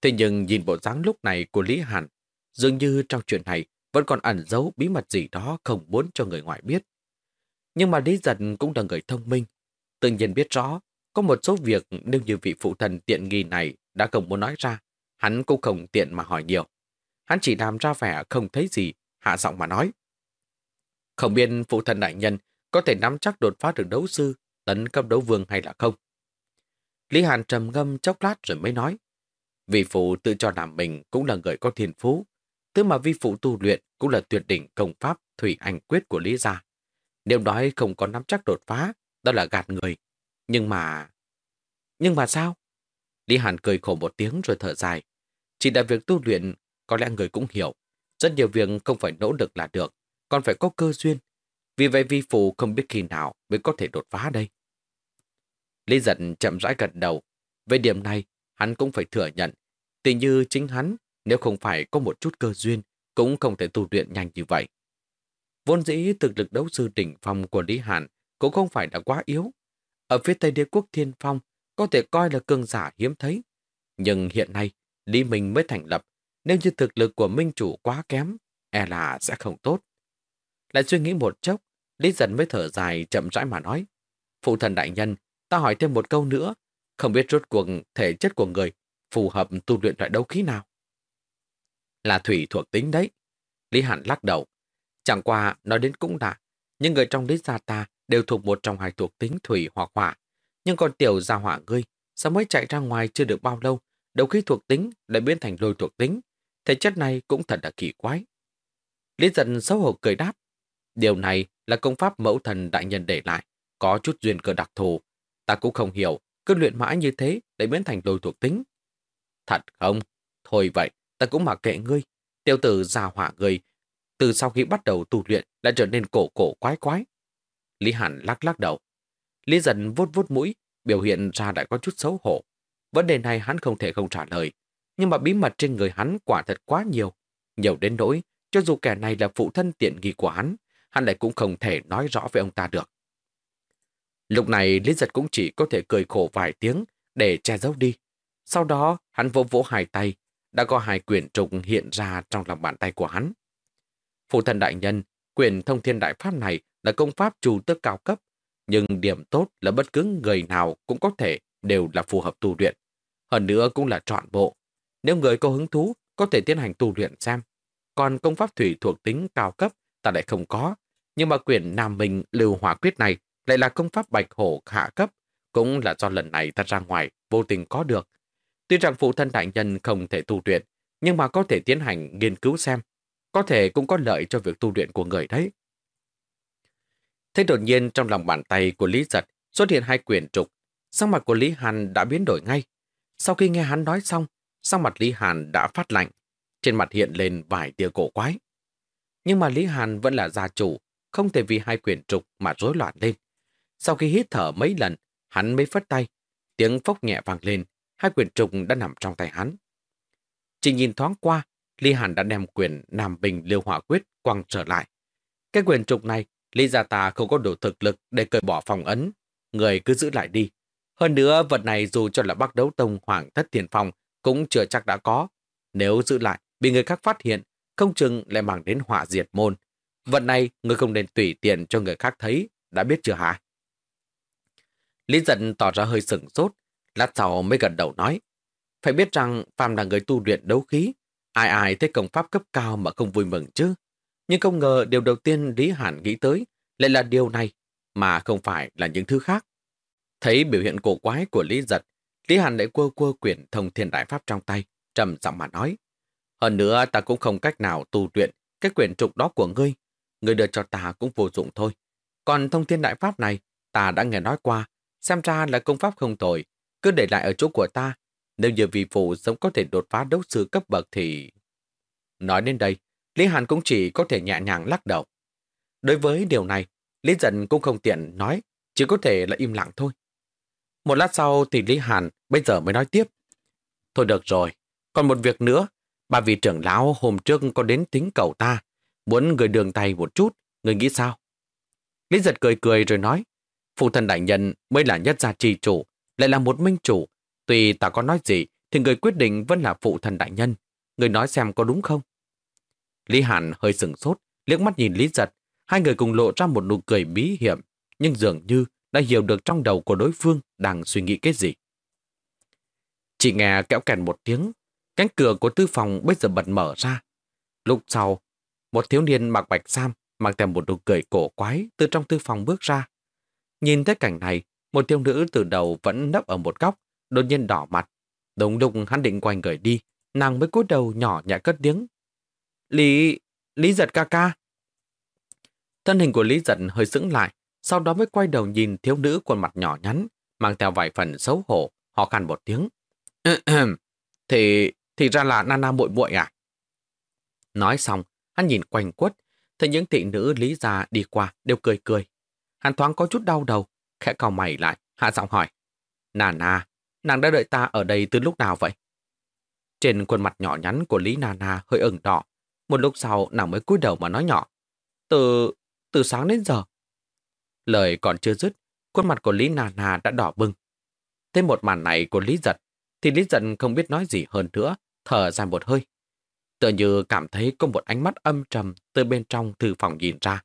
Thế nhưng nhìn bộ dáng lúc này của Lý Hàn, dường như trong chuyện này vẫn còn ẩn giấu bí mật gì đó không muốn cho người ngoài biết. Nhưng mà Lý Giật cũng là người thông minh, tự nhiên biết rõ có một số việc nếu như vị phụ thần tiện nghi này đã không muốn nói ra, hắn cũng không tiện mà hỏi nhiều. Hắn chỉ làm ra vẻ không thấy gì, hạ giọng mà nói. Không biết phụ thần đại nhân có thể nắm chắc đột phá được đấu sư, tấn cấp đấu vương hay là không. Lý Hàn trầm ngâm chốc lát rồi mới nói. Vị phụ tự cho làm mình cũng là người có thiên phú. Thứ mà vi phụ tu luyện cũng là tuyệt đỉnh công pháp thủy anh quyết của Lý gia. Nếu nói không có nắm chắc đột phá, đó là gạt người. Nhưng mà... Nhưng mà sao? Lý Hàn cười khổ một tiếng rồi thở dài. Chỉ là việc tu luyện, có lẽ người cũng hiểu. Rất nhiều việc không phải nỗ lực là được, còn phải có cơ duyên. Vì vậy vi phụ không biết khi nào mới có thể đột phá đây. Lý giận chậm rãi gật đầu. Về điểm này, hắn cũng phải thừa nhận. Tình như chính hắn, nếu không phải có một chút cơ duyên, cũng không thể tu luyện nhanh như vậy. Vốn dĩ thực lực đấu sư đỉnh phong của Lý Hàn cũng không phải đã quá yếu. Ở phía Tây Đế quốc Thiên Phong có thể coi là cường giả hiếm thấy. Nhưng hiện nay, Lý Minh mới thành lập, nếu như thực lực của Minh Chủ quá kém, e là sẽ không tốt. Lại suy nghĩ một chốc, Lý dần mới thở dài chậm rãi mà nói. Phụ thần đại nhân, ta hỏi thêm một câu nữa, không biết rốt cuộc thể chất của người phù hợp tu luyện loại đấu khí nào? Là thủy thuộc tính đấy. Lý Hàn lắc đầu. Chẳng qua nói đến cũng đã, nhưng người trong Lý gia ta đều thuộc một trong hai thuộc tính thủy hoặc hỏa. Nhưng còn tiểu gia hỏa ngươi, sao mới chạy ra ngoài chưa được bao lâu, đầu khí thuộc tính lại biến thành lôi thuộc tính. Thể chất này cũng thật là kỳ quái. Lý giận xấu hổ cười đáp. Điều này là công pháp mẫu thần đại nhân để lại, có chút duyên cơ đặc thù. Ta cũng không hiểu, cứ luyện mãi như thế để biến thành lôi thuộc tính. Thật không? Thôi vậy, ta cũng mặc kệ ngươi. Tiêu tử già hỏa ngươi, từ sau khi bắt đầu tu luyện đã trở nên cổ cổ quái quái. Lý Hàn lắc lắc đầu. Lý dần vuốt vuốt mũi, biểu hiện ra đã có chút xấu hổ. Vấn đề này hắn không thể không trả lời. Nhưng mà bí mật trên người hắn quả thật quá nhiều. Nhiều đến nỗi, cho dù kẻ này là phụ thân tiện nghi của hắn, hắn lại cũng không thể nói rõ với ông ta được. Lúc này Lý Giật cũng chỉ có thể cười khổ vài tiếng để che giấu đi. Sau đó hắn vỗ vỗ hai tay, đã có hai quyển trục hiện ra trong lòng bàn tay của hắn. Phụ thân đại nhân, quyển thông thiên đại pháp này là công pháp chủ tước cao cấp, nhưng điểm tốt là bất cứ người nào cũng có thể đều là phù hợp tu luyện. Hơn nữa cũng là trọn bộ. Nếu người có hứng thú, có thể tiến hành tu luyện xem. Còn công pháp thủy thuộc tính cao cấp ta lại không có. Nhưng mà quyển Nam Minh Lưu Hỏa Quyết này lại là công pháp bạch hổ hạ cấp. Cũng là do lần này ta ra ngoài vô tình có được. Tuy rằng phụ thân đại nhân không thể tu luyện, nhưng mà có thể tiến hành nghiên cứu xem. Có thể cũng có lợi cho việc tu luyện của người đấy. Thế đột nhiên trong lòng bàn tay của Lý Giật xuất hiện hai quyển trục. Sang mặt của Lý Hàn đã biến đổi ngay. Sau khi nghe hắn nói xong, sang mặt Lý Hàn đã phát lạnh. Trên mặt hiện lên vài tia cổ quái. Nhưng mà Lý Hàn vẫn là gia chủ, không thể vì hai quyển trục mà rối loạn lên. Sau khi hít thở mấy lần, hắn mới phất tay. Tiếng phốc nhẹ vang lên, hai quyển trục đã nằm trong tay hắn. Chỉ nhìn thoáng qua, Lý Hàn đã đem quyền Nam Bình Liêu Hỏa Quyết quăng trở lại. Cái quyền trục này, Lý Gia Ta không có đủ thực lực để cởi bỏ phòng ấn. Người cứ giữ lại đi. Hơn nữa, vật này dù cho là bắc đấu tông Hoàng Thất Thiền Phong cũng chưa chắc đã có. Nếu giữ lại, bị người khác phát hiện, không chừng lại mang đến họa diệt môn. Vật này, người không nên tùy tiện cho người khác thấy, đã biết chưa hả? Lý giận tỏ ra hơi sửng sốt, lát sau mới gần đầu nói. Phải biết rằng Phạm là người tu luyện đấu khí, ai ai thấy công pháp cấp cao mà không vui mừng chứ. Nhưng không ngờ điều đầu tiên Lý Hàn nghĩ tới lại là điều này. mà không phải là những thứ khác. Thấy biểu hiện cổ quái của Lý Giật, Lý Hàn lại quơ quơ quyển thông thiên đại pháp trong tay, trầm giọng mà nói. Hơn nữa ta cũng không cách nào tu luyện cái quyển trục đó của ngươi. Ngươi đưa cho ta cũng vô dụng thôi. Còn thông thiên đại pháp này, ta đã nghe nói qua, xem ra là công pháp không tồi, cứ để lại ở chỗ của ta. Nếu như vị phụ sống có thể đột phá đấu sư cấp bậc thì... Nói đến đây, Lý Hàn cũng chỉ có thể nhẹ nhàng lắc đầu. Đối với điều này, Lý Dân cũng không tiện nói, chỉ có thể là im lặng thôi. Một lát sau thì Lý Hàn bây giờ mới nói tiếp. Thôi được rồi, còn một việc nữa, bà vị trưởng lão hôm trước có đến tính cầu ta, muốn người đường tay một chút, người nghĩ sao? Lý giật cười cười rồi nói, phụ thần đại nhân mới là nhất gia trì chủ, lại là một minh chủ. Tuy ta có nói gì, thì người quyết định vẫn là phụ thần đại nhân. Người nói xem có đúng không? Lý Hàn hơi sừng sốt, liếc mắt nhìn Lý giật. Hai người cùng lộ ra một nụ cười bí hiểm, nhưng dường như đã hiểu được trong đầu của đối phương đang suy nghĩ cái gì. Chỉ nghe kéo kèn một tiếng, cánh cửa của tư phòng bây giờ bật mở ra. Lúc sau, một thiếu niên mặc bạch sam mang theo một nụ cười cổ quái từ trong tư phòng bước ra. Nhìn thấy cảnh này, một thiếu nữ từ đầu vẫn nấp ở một góc, đột nhiên đỏ mặt. Đúng lúc hắn định quay người đi, nàng mới cúi đầu nhỏ nhẹ cất tiếng. Lý... Lý giật ca ca. Thân hình của Lý giật hơi sững lại, sau đó mới quay đầu nhìn thiếu nữ khuôn mặt nhỏ nhắn, mang theo vài phần xấu hổ, họ khăn một tiếng. thì, thì ra là Nana muội muội à? Nói xong, hắn nhìn quanh quất, thấy những thị nữ lý già đi qua đều cười cười. Hắn thoáng có chút đau đầu, khẽ cau mày lại, hạ giọng hỏi. Nana, nàng đã đợi ta ở đây từ lúc nào vậy? Trên khuôn mặt nhỏ nhắn của Lý Nana hơi ửng đỏ. Một lúc sau nàng mới cúi đầu mà nói nhỏ. Từ... từ sáng đến giờ. Lời còn chưa dứt, khuôn mặt của Lý Nana đã đỏ bừng. Thêm một màn này của Lý Giật, thì Lý Giật không biết nói gì hơn nữa, thở dài một hơi. Tựa như cảm thấy có một ánh mắt âm trầm từ bên trong thư phòng nhìn ra.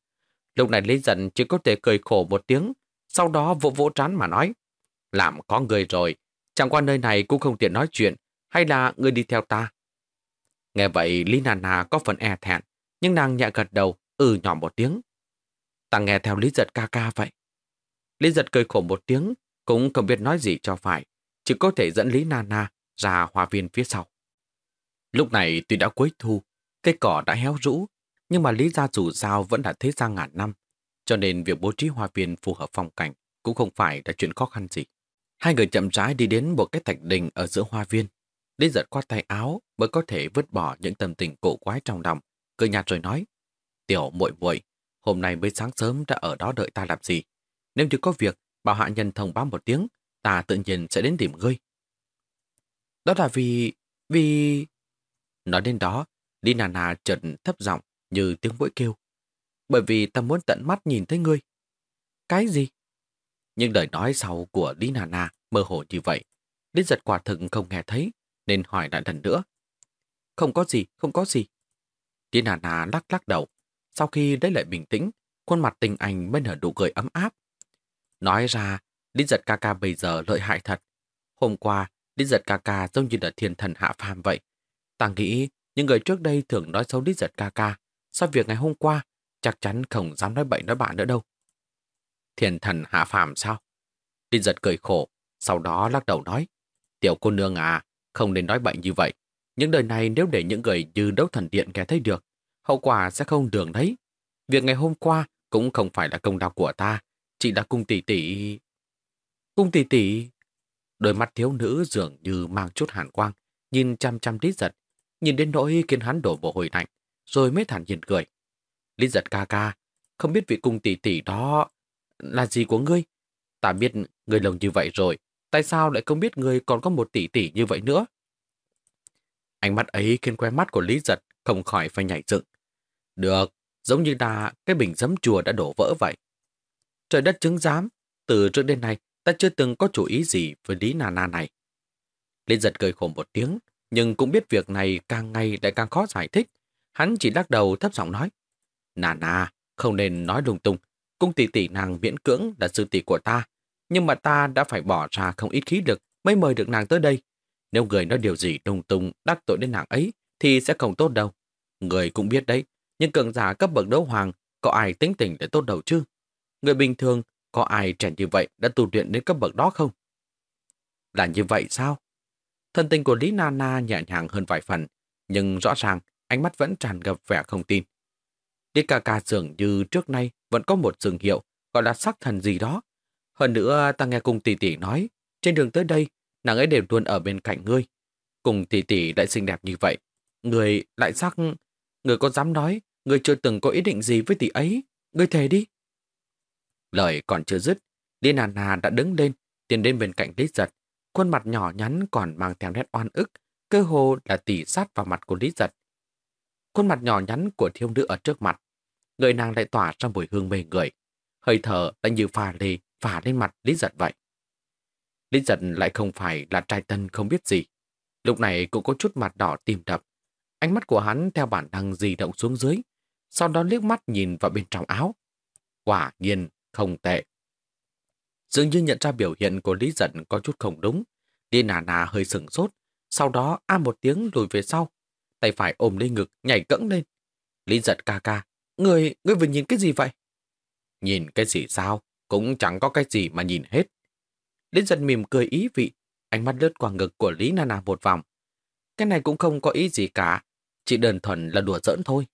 Lúc này Lý Giật chỉ có thể cười khổ một tiếng, sau đó vỗ vỗ trán mà nói. Làm có người rồi, chẳng qua nơi này cũng không tiện nói chuyện, hay là người đi theo ta? Nghe vậy Lý Nà có phần e thẹn, nhưng nàng nhẹ gật đầu, ừ nhỏ một tiếng. Ta nghe theo Lý Giật ca ca vậy. Lý Giật cười khổ một tiếng, cũng không biết nói gì cho phải, chỉ có thể dẫn Lý Nana ra hòa viên phía sau. Lúc này tuy đã cuối thu, cây cỏ đã héo rũ, nhưng mà Lý gia dù sao vẫn đã thế gia ngàn năm, cho nên việc bố trí hòa viên phù hợp phong cảnh cũng không phải là chuyện khó khăn gì. Hai người chậm rãi đi đến một cái thạch đình ở giữa hoa viên. Lý giật qua tay áo mới có thể vứt bỏ những tâm tình cổ quái trong lòng, cười nhạt rồi nói. Tiểu muội muội hôm nay mới sáng sớm đã ở đó đợi ta làm gì? Nếu như có việc, bảo hạ nhân thông báo một tiếng, ta tự nhiên sẽ đến tìm ngươi. Đó là vì... vì... Nói đến đó, Lý Nana chợt thấp giọng như tiếng mũi kêu. Bởi vì ta muốn tận mắt nhìn thấy ngươi. Cái gì? Nhưng lời nói sau của Lý Nana mơ hồ như vậy. Lý giật quả thực không nghe thấy, nên hỏi lại lần nữa. Không có gì, không có gì. Lý Nana lắc lắc đầu. Sau khi lấy lại bình tĩnh, khuôn mặt tình anh mới nở nụ cười ấm áp. Nói ra, Lý giật ca ca bây giờ lợi hại thật. Hôm qua, Lý giật ca ca giống như là thiên thần hạ phàm vậy. Ta nghĩ những người trước đây thường nói xấu Lý giật ca ca. Sau việc ngày hôm qua, chắc chắn không dám nói bậy nói bạn nữa đâu thiền thần hạ phàm sao? Linh giật cười khổ, sau đó lắc đầu nói. Tiểu cô nương à, không nên nói bệnh như vậy. Những đời này nếu để những người như đấu thần điện nghe thấy được, hậu quả sẽ không đường đấy. Việc ngày hôm qua cũng không phải là công lao của ta, chỉ là cung tỷ tỷ. Cung tỷ tỷ. Đôi mắt thiếu nữ dường như mang chút hàn quang, nhìn chăm chăm Lý giật, nhìn đến nỗi khiến hắn đổ mồ hôi lạnh, rồi mới thản nhiên cười. Lý giật ca ca, không biết vị cung tỷ tỷ đó là gì của ngươi? Ta biết người lồng như vậy rồi, tại sao lại không biết người còn có một tỷ tỷ như vậy nữa? Ánh mắt ấy khiến que mắt của Lý giật không khỏi phải nhảy dựng. Được, giống như ta cái bình giấm chùa đã đổ vỡ vậy. Trời đất chứng giám, từ trước đến nay ta chưa từng có chủ ý gì với Lý Nà Na này. Lý giật cười khổ một tiếng, nhưng cũng biết việc này càng ngày lại càng khó giải thích. Hắn chỉ lắc đầu thấp giọng nói. Nà Nà, không nên nói lung tung. Cung tỷ tỷ nàng miễn cưỡng là sư tỷ của ta. Nhưng mà ta đã phải bỏ ra không ít khí lực mới mời được nàng tới đây. Nếu người nói điều gì lung tung đắc tội đến nàng ấy thì sẽ không tốt đâu. Người cũng biết đấy, nhưng cường giả cấp bậc đấu hoàng có ai tính tình để tốt đầu chứ? Người bình thường có ai trẻ như vậy đã tu luyện đến cấp bậc đó không? Là như vậy sao? Thân tình của Lý Nana nhẹ nhàng hơn vài phần, nhưng rõ ràng ánh mắt vẫn tràn ngập vẻ không tin. Lý ca ca dường như trước nay vẫn có một dường hiệu gọi là sắc thần gì đó. Hơn nữa ta nghe cùng tỷ tỷ nói, trên đường tới đây, nàng ấy đều luôn ở bên cạnh ngươi. Cùng tỷ tỷ lại xinh đẹp như vậy, người lại sắc... Người có dám nói, người chưa từng có ý định gì với tỷ ấy, người thề đi. Lời còn chưa dứt, Lý Hà đã đứng lên, tiến đến bên cạnh Lý Giật. Khuôn mặt nhỏ nhắn còn mang theo nét oan ức, cơ hồ là tỉ sát vào mặt của Lý Giật. Khuôn mặt nhỏ nhắn của thiếu nữ ở trước mặt, người nàng lại tỏa ra mùi hương mê người. Hơi thở đã như pha lê phả lên mặt Lý Giật vậy. Lý Giật lại không phải là trai tân không biết gì. Lúc này cũng có chút mặt đỏ tìm đập. Ánh mắt của hắn theo bản năng di động xuống dưới, sau đó liếc mắt nhìn vào bên trong áo. Quả nhiên không tệ. Dường như nhận ra biểu hiện của Lý Giật có chút không đúng. Đi nà nà hơi sừng sốt, sau đó a một tiếng lùi về sau. Tay phải ôm lên ngực, nhảy cẫng lên. Lý Giật ca ca, người, người vừa nhìn cái gì vậy? Nhìn cái gì sao? Cũng chẳng có cái gì mà nhìn hết. Đến dần mỉm cười ý vị, ánh mắt lướt qua ngực của Lý Nana một vòng. Cái này cũng không có ý gì cả, chỉ đơn thuần là đùa giỡn thôi.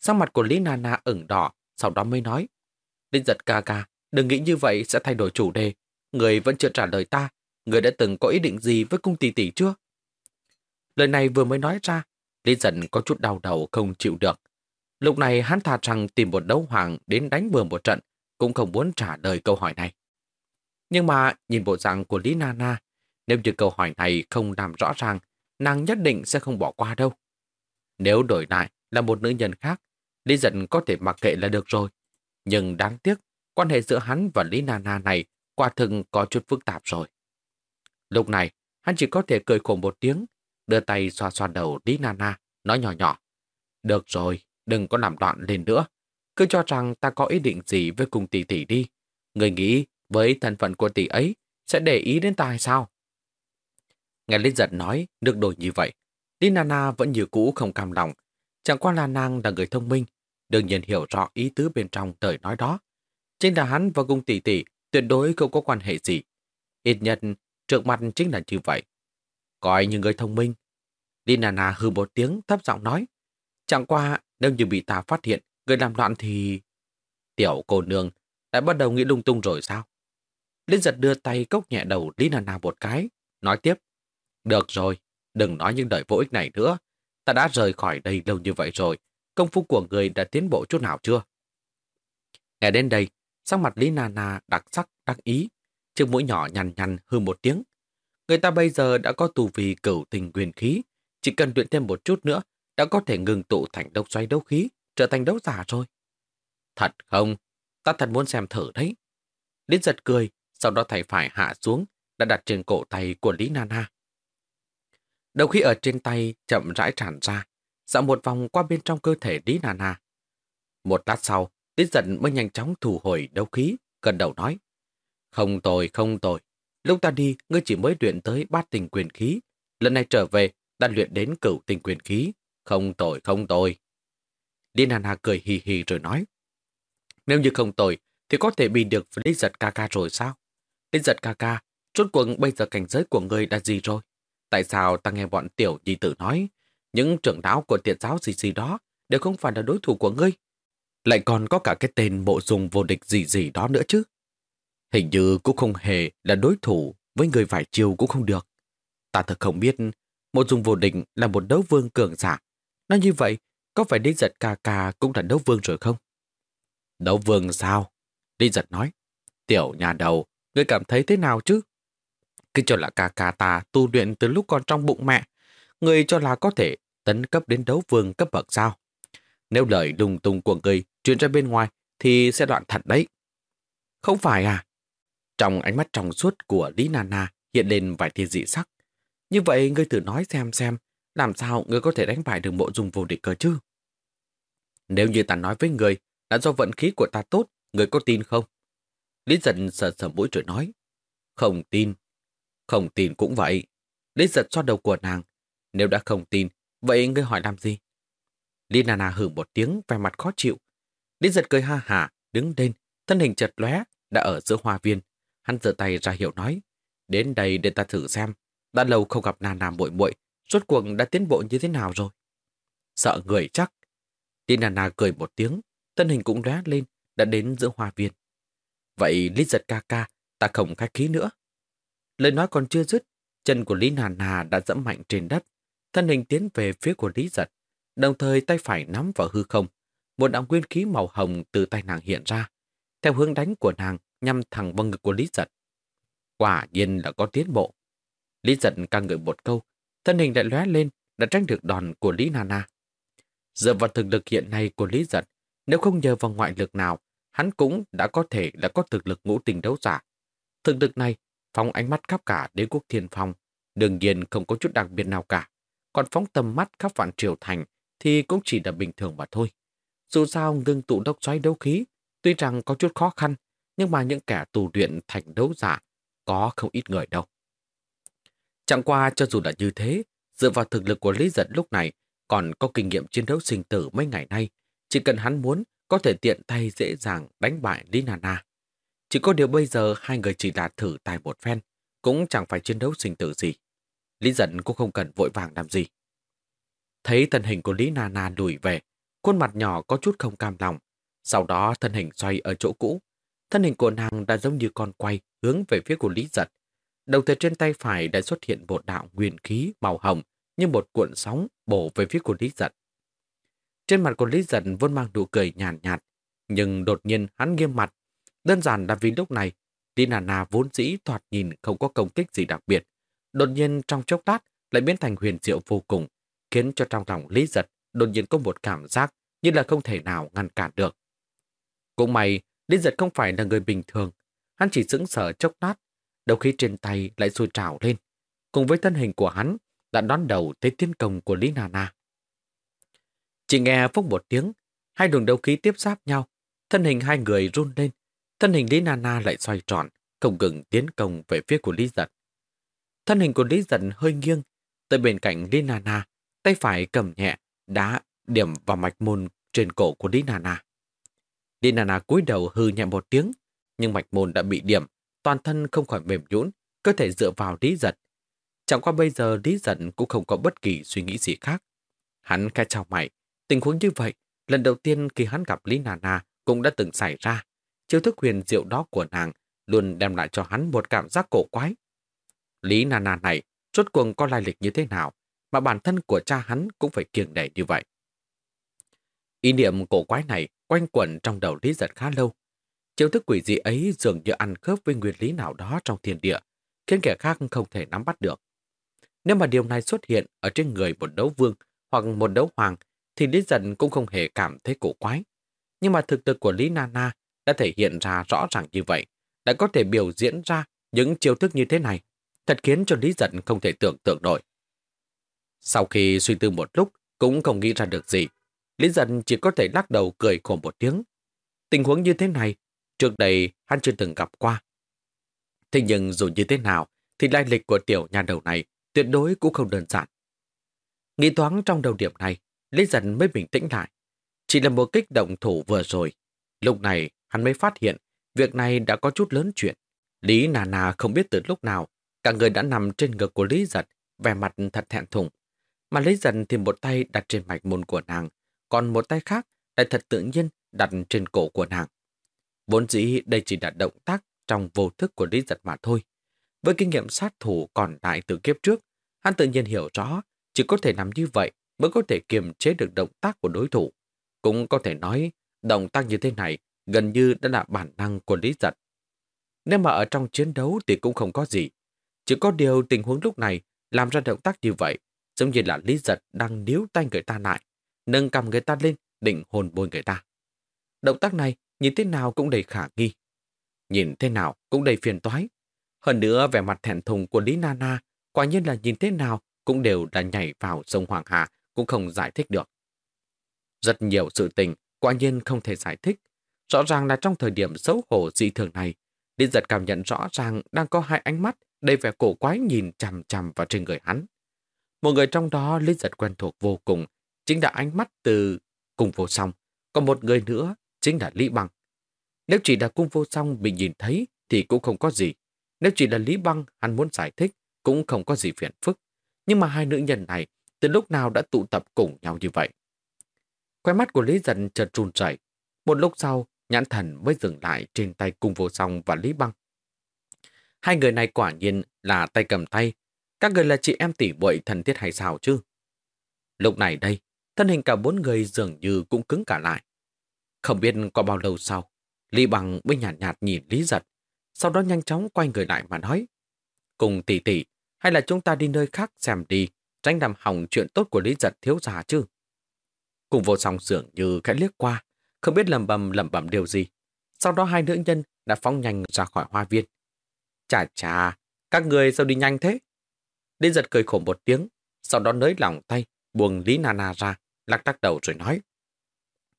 Sang mặt của Lý Nana ửng đỏ, sau đó mới nói. Đến giật ca ca, đừng nghĩ như vậy sẽ thay đổi chủ đề. Người vẫn chưa trả lời ta. Người đã từng có ý định gì với cung tỷ tỷ chưa? Lời này vừa mới nói ra, Lý giật có chút đau đầu không chịu được. Lúc này hắn thà rằng tìm một đấu hoàng đến đánh bừa một trận, cũng không muốn trả lời câu hỏi này. Nhưng mà nhìn bộ dạng của Lý Nana, nếu như câu hỏi này không làm rõ ràng, nàng nhất định sẽ không bỏ qua đâu. Nếu đổi lại là một nữ nhân khác, Lý giận có thể mặc kệ là được rồi. Nhưng đáng tiếc, quan hệ giữa hắn và Lý Nana này quả thực có chút phức tạp rồi. Lúc này, hắn chỉ có thể cười khổ một tiếng, đưa tay xoa xoa đầu Lý Nana, nói nhỏ nhỏ. Được rồi, đừng có làm loạn lên nữa. Cứ cho rằng ta có ý định gì với cùng tỷ tỷ đi. Người nghĩ với thân phận của tỷ ấy sẽ để ý đến ta hay sao? Nghe Lý Giật nói được đổi như vậy, Lý Nana vẫn như cũ không cam lòng. Chẳng qua là nàng là người thông minh, đương nhiên hiểu rõ ý tứ bên trong lời nói đó. Chính là hắn và cung tỷ tỷ tuyệt đối không có quan hệ gì. Ít nhất, trước mặt chính là như vậy. Coi như người thông minh. Linana hư một tiếng thấp giọng nói. Chẳng qua, nếu như bị ta phát hiện, người làm loạn thì... Tiểu cô nương đã bắt đầu nghĩ lung tung rồi sao? Linh giật đưa tay cốc nhẹ đầu Lý Nà Nà một cái, nói tiếp. Được rồi, đừng nói những lời vô ích này nữa. Ta đã rời khỏi đây lâu như vậy rồi, công phu của người đã tiến bộ chút nào chưa? Nghe đến đây, sắc mặt Lý Nana đặc sắc, đắc ý, chiếc mũi nhỏ nhằn nhằn hư một tiếng. Người ta bây giờ đã có tù vì cửu tình quyền khí, chỉ cần luyện thêm một chút nữa đã có thể ngừng tụ thành đấu xoay đấu khí, trở thành đấu giả rồi. Thật không? Ta thật muốn xem thử đấy. Lý giật cười, sau đó thầy phải hạ xuống, đã đặt trên cổ tay của Lý Nana. Đầu khí ở trên tay chậm rãi tràn ra, dạo một vòng qua bên trong cơ thể Lý Nana. Một lát sau, Lý giận mới nhanh chóng thu hồi đấu khí, gần đầu nói. Không tồi, không tồi. Lúc ta đi, ngươi chỉ mới luyện tới bát tình quyền khí. Lần này trở về, ta luyện đến cửu tình quyền khí. Không tội không tồi. Lý Hà cười hì hì rồi nói. Nếu như không tội thì có thể bị được với Lý giật ca ca rồi sao? Lý giật ca ca, chốt cuộc bây giờ cảnh giới của ngươi là gì rồi? Tại sao ta nghe bọn tiểu nhi tử nói, những trưởng lão của tiện giáo gì gì đó đều không phải là đối thủ của ngươi? Lại còn có cả cái tên bộ dùng vô địch gì gì đó nữa chứ? Hình như cũng không hề là đối thủ với người vải chiều cũng không được. Ta thật không biết một dùng vô địch là một đấu vương cường giả. Nói như vậy, có phải Đinh Giật ca ca cũng là đấu vương rồi không? Đấu vương sao? Đinh Giật nói. Tiểu nhà đầu, ngươi cảm thấy thế nào chứ? Cứ cho là ca ca ta tu luyện từ lúc còn trong bụng mẹ, người cho là có thể tấn cấp đến đấu vương cấp bậc sao. Nếu lời đùng tung của người truyền ra bên ngoài thì sẽ đoạn thật đấy. Không phải à? Trong ánh mắt trong suốt của Lý Nana hiện lên vài tia dị sắc. Như vậy ngươi thử nói xem xem làm sao ngươi có thể đánh bại được bộ dung vô địch cơ chứ? Nếu như ta nói với người là do vận khí của ta tốt, người có tin không? Lý giật sờ sờ mũi rồi nói. Không tin, không tin cũng vậy. Lý giật xoa đầu của nàng. Nếu đã không tin, vậy ngươi hỏi làm gì? Lý Nana hử một tiếng vẻ mặt khó chịu. Lý giật cười ha hả, đứng lên, thân hình chật lóe, đã ở giữa hoa viên. Hắn giơ tay ra hiệu nói, đến đây để ta thử xem. Đã lâu không gặp Nana muội muội, suốt cuộc đã tiến bộ như thế nào rồi? Sợ người chắc. Li Nà Nà cười một tiếng, thân hình cũng lóe lên, đã đến giữa hoa viên. Vậy Lý giật ca ca, ta không khách khí nữa. Lời nói còn chưa dứt, chân của Lý Nà Nà đã dẫm mạnh trên đất, thân hình tiến về phía của Lý giật, đồng thời tay phải nắm vào hư không. Một đạo nguyên khí màu hồng từ tay nàng hiện ra, theo hướng đánh của nàng nhằm thẳng vào ngực của Lý giật. Quả nhiên là có tiến bộ. Lý giật càng ngợi một câu, thân hình lại lóe lên đã tránh được đòn của Lý Nana. Dựa vào thực lực hiện nay của Lý giật, nếu không nhờ vào ngoại lực nào, hắn cũng đã có thể là có thực lực ngũ tình đấu giả. Thực lực này phóng ánh mắt khắp cả đế quốc thiên phong, đương nhiên không có chút đặc biệt nào cả. Còn phóng tầm mắt khắp vạn triều thành thì cũng chỉ là bình thường mà thôi. Dù sao ngưng tụ đốc xoáy đấu khí, tuy rằng có chút khó khăn, nhưng mà những kẻ tù luyện thành đấu giả có không ít người đâu. Chẳng qua cho dù là như thế, dựa vào thực lực của Lý Giật lúc này còn có kinh nghiệm chiến đấu sinh tử mấy ngày nay, chỉ cần hắn muốn có thể tiện tay dễ dàng đánh bại Lý Nana. Chỉ có điều bây giờ hai người chỉ là thử tài một phen, cũng chẳng phải chiến đấu sinh tử gì. Lý giận cũng không cần vội vàng làm gì. Thấy thân hình của Lý Nana lùi về, khuôn mặt nhỏ có chút không cam lòng. Sau đó thân hình xoay ở chỗ cũ. Thân hình của nàng đã giống như con quay hướng về phía của Lý giật. Đồng thời trên tay phải đã xuất hiện một đạo nguyên khí màu hồng như một cuộn sóng bổ về phía của Lý giật. Trên mặt của Lý giật vốn mang nụ cười nhàn nhạt, nhạt, nhưng đột nhiên hắn nghiêm mặt Đơn giản là vì lúc này, Dinana vốn dĩ thoạt nhìn không có công kích gì đặc biệt. Đột nhiên trong chốc lát lại biến thành huyền diệu vô cùng, khiến cho trong lòng Lý Giật đột nhiên có một cảm giác như là không thể nào ngăn cản được. Cũng may, Lý Giật không phải là người bình thường. Hắn chỉ sững sở chốc lát, đầu khí trên tay lại sôi trào lên. Cùng với thân hình của hắn đã đón đầu tới tiến công của Lý Nana. Chỉ nghe phúc một tiếng, hai đường đấu khí tiếp giáp nhau, thân hình hai người run lên, Thân hình Lý Nana lại xoay tròn, không ngừng tiến công về phía của Lý Giật. Thân hình của Lý Giật hơi nghiêng, tới bên cạnh Lý Nana, tay phải cầm nhẹ, đá điểm vào mạch môn trên cổ của Lý Nana. Lý Nana cúi đầu hư nhẹ một tiếng, nhưng mạch môn đã bị điểm, toàn thân không khỏi mềm nhũn, cơ thể dựa vào Lý Giật. Chẳng qua bây giờ Lý Giật cũng không có bất kỳ suy nghĩ gì khác. Hắn khai chào mày, tình huống như vậy, lần đầu tiên khi hắn gặp Lý Nana cũng đã từng xảy ra chiêu thức huyền diệu đó của nàng luôn đem lại cho hắn một cảm giác cổ quái. Lý Nana này rốt cuộc có lai lịch như thế nào mà bản thân của cha hắn cũng phải kiêng đẻ như vậy. Ý niệm cổ quái này quanh quẩn trong đầu Lý giật khá lâu. Chiêu thức quỷ dị ấy dường như ăn khớp với nguyên lý nào đó trong thiên địa, khiến kẻ khác không thể nắm bắt được. Nếu mà điều này xuất hiện ở trên người một đấu vương hoặc một đấu hoàng, thì Lý Dân cũng không hề cảm thấy cổ quái. Nhưng mà thực lực của Lý Nana đã thể hiện ra rõ ràng như vậy, đã có thể biểu diễn ra những chiêu thức như thế này, thật khiến cho Lý Dân không thể tưởng tượng nổi. Sau khi suy tư một lúc, cũng không nghĩ ra được gì, Lý Dân chỉ có thể lắc đầu cười khổ một tiếng. Tình huống như thế này, trước đây hắn chưa từng gặp qua. Thế nhưng dù như thế nào, thì lai lịch của tiểu nhà đầu này tuyệt đối cũng không đơn giản. Nghĩ thoáng trong đầu điểm này, Lý Dân mới bình tĩnh lại. Chỉ là một kích động thủ vừa rồi. Lúc này, hắn mới phát hiện việc này đã có chút lớn chuyện. Lý Nà Nà không biết từ lúc nào, cả người đã nằm trên ngực của Lý Giật, vẻ mặt thật thẹn thùng. Mà Lý Giật thì một tay đặt trên mạch môn của nàng, còn một tay khác lại thật tự nhiên đặt trên cổ của nàng. Vốn dĩ đây chỉ là động tác trong vô thức của Lý Giật mà thôi. Với kinh nghiệm sát thủ còn lại từ kiếp trước, hắn tự nhiên hiểu rõ chỉ có thể làm như vậy mới có thể kiềm chế được động tác của đối thủ. Cũng có thể nói, động tác như thế này gần như đã là bản năng của Lý Giật. Nếu mà ở trong chiến đấu thì cũng không có gì. Chỉ có điều tình huống lúc này làm ra động tác như vậy, giống như là Lý Giật đang níu tay người ta lại, nâng cầm người ta lên, định hồn bôi người ta. Động tác này nhìn thế nào cũng đầy khả nghi. Nhìn thế nào cũng đầy phiền toái. Hơn nữa vẻ mặt thẹn thùng của Lý Nana quả nhiên là nhìn thế nào cũng đều đã nhảy vào sông Hoàng Hà cũng không giải thích được. Rất nhiều sự tình quả nhiên không thể giải thích, Rõ ràng là trong thời điểm xấu hổ dị thường này, Lý giật cảm nhận rõ ràng đang có hai ánh mắt đầy vẻ cổ quái nhìn chằm chằm vào trên người hắn. Một người trong đó Lý giật quen thuộc vô cùng, chính là ánh mắt từ cùng vô song, còn một người nữa chính là Lý Băng. Nếu chỉ là cung vô song bị nhìn thấy thì cũng không có gì. Nếu chỉ là Lý Băng hắn muốn giải thích cũng không có gì phiền phức. Nhưng mà hai nữ nhân này từ lúc nào đã tụ tập cùng nhau như vậy. Quay mắt của Lý Dân chợt trùn chảy. Một lúc sau, nhãn thần mới dừng lại trên tay cung vô song và Lý Băng. Hai người này quả nhiên là tay cầm tay. Các người là chị em tỷ muội thần thiết hay sao chứ? Lúc này đây, thân hình cả bốn người dường như cũng cứng cả lại. Không biết qua bao lâu sau, Lý Bằng mới nhạt nhạt nhìn Lý Giật, sau đó nhanh chóng quay người lại mà nói. Cùng tỷ tỷ, hay là chúng ta đi nơi khác xem đi, tránh làm hỏng chuyện tốt của Lý Giật thiếu già chứ? Cùng vô song dường như khẽ liếc qua, không biết lầm bầm lầm bầm điều gì. Sau đó hai nữ nhân đã phóng nhanh ra khỏi hoa viên. Chà chà, các người sao đi nhanh thế? Lý giật cười khổ một tiếng, sau đó nới lỏng tay, buông Lý Nana ra, lắc lắc đầu rồi nói.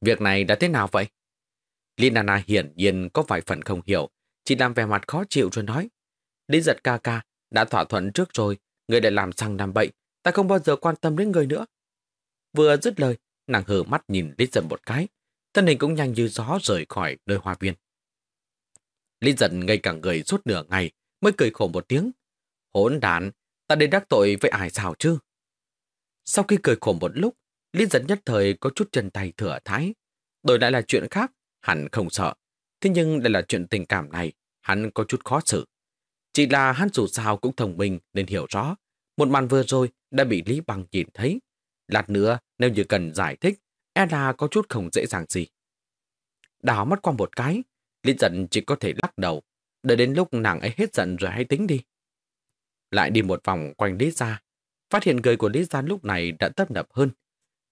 Việc này đã thế nào vậy? Linana hiển nhiên có vài phần không hiểu, chỉ làm vẻ mặt khó chịu rồi nói. Lý giật ca ca, đã thỏa thuận trước rồi, người lại làm sang làm bậy, ta không bao giờ quan tâm đến người nữa. Vừa dứt lời, nàng hờ mắt nhìn Lý giật một cái, thân hình cũng nhanh như gió rời khỏi nơi hoa viên. Lý giật ngây cả người suốt nửa ngày, mới cười khổ một tiếng. Hỗn đản, ta đến đắc tội với ai sao chứ? Sau khi cười khổ một lúc, Lý giật nhất thời có chút chân tay thừa thái. Đổi lại là chuyện khác, hắn không sợ. Thế nhưng đây là chuyện tình cảm này, hắn có chút khó xử. Chỉ là hắn dù sao cũng thông minh nên hiểu rõ. Một màn vừa rồi đã bị Lý Bằng nhìn thấy. Lát nữa, nếu như cần giải thích, e là có chút không dễ dàng gì. Đảo mắt qua một cái, Lý giận chỉ có thể lắc đầu, đợi đến lúc nàng ấy hết giận rồi hãy tính đi. Lại đi một vòng quanh Lý Gia, phát hiện người của Lý Gia lúc này đã tấp nập hơn.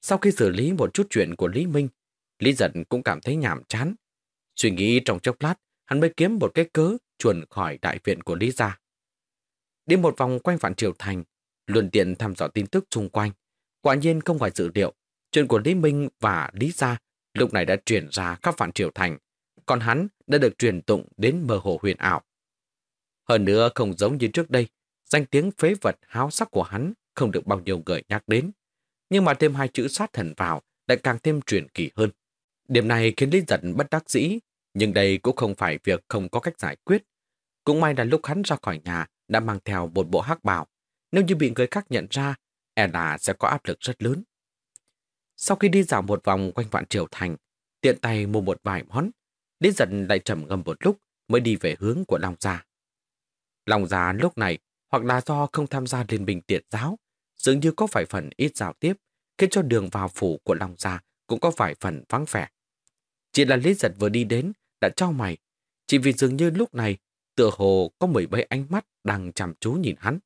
Sau khi xử lý một chút chuyện của Lý Minh, Lý Giật cũng cảm thấy nhàm chán. Suy nghĩ trong chốc lát, hắn mới kiếm một cái cớ chuồn khỏi đại viện của Lý Gia. Đi một vòng quanh Vạn Triều Thành, luận tiện thăm dò tin tức xung quanh. Quả nhiên không ngoài dự liệu, chuyện của Lý Minh và Lý Gia lúc này đã truyền ra khắp Vạn Triều Thành, còn hắn đã được truyền tụng đến mơ hồ huyền ảo. Hơn nữa không giống như trước đây, danh tiếng phế vật háo sắc của hắn không được bao nhiêu người nhắc đến. Nhưng mà thêm hai chữ sát thần vào lại càng thêm truyền kỳ hơn. Điểm này khiến Lý Giật bất đắc dĩ, nhưng đây cũng không phải việc không có cách giải quyết. Cũng may là lúc hắn ra khỏi nhà đã mang theo một bộ hắc bào. Nếu như bị người khác nhận ra, e là sẽ có áp lực rất lớn. Sau khi đi dạo một vòng quanh vạn triều thành, tiện tay mua một vài món, Lý Giật lại trầm ngâm một lúc mới đi về hướng của Long Gia. Long Gia lúc này, hoặc là do không tham gia liên minh tiệt giáo, dường như có phải phần ít giao tiếp, khiến cho đường vào phủ của Long Gia cũng có phải phần vắng vẻ. Chỉ là Lý giật vừa đi đến, đã cho mày, chỉ vì dường như lúc này, tựa hồ có mười mấy ánh mắt đang chăm chú nhìn hắn.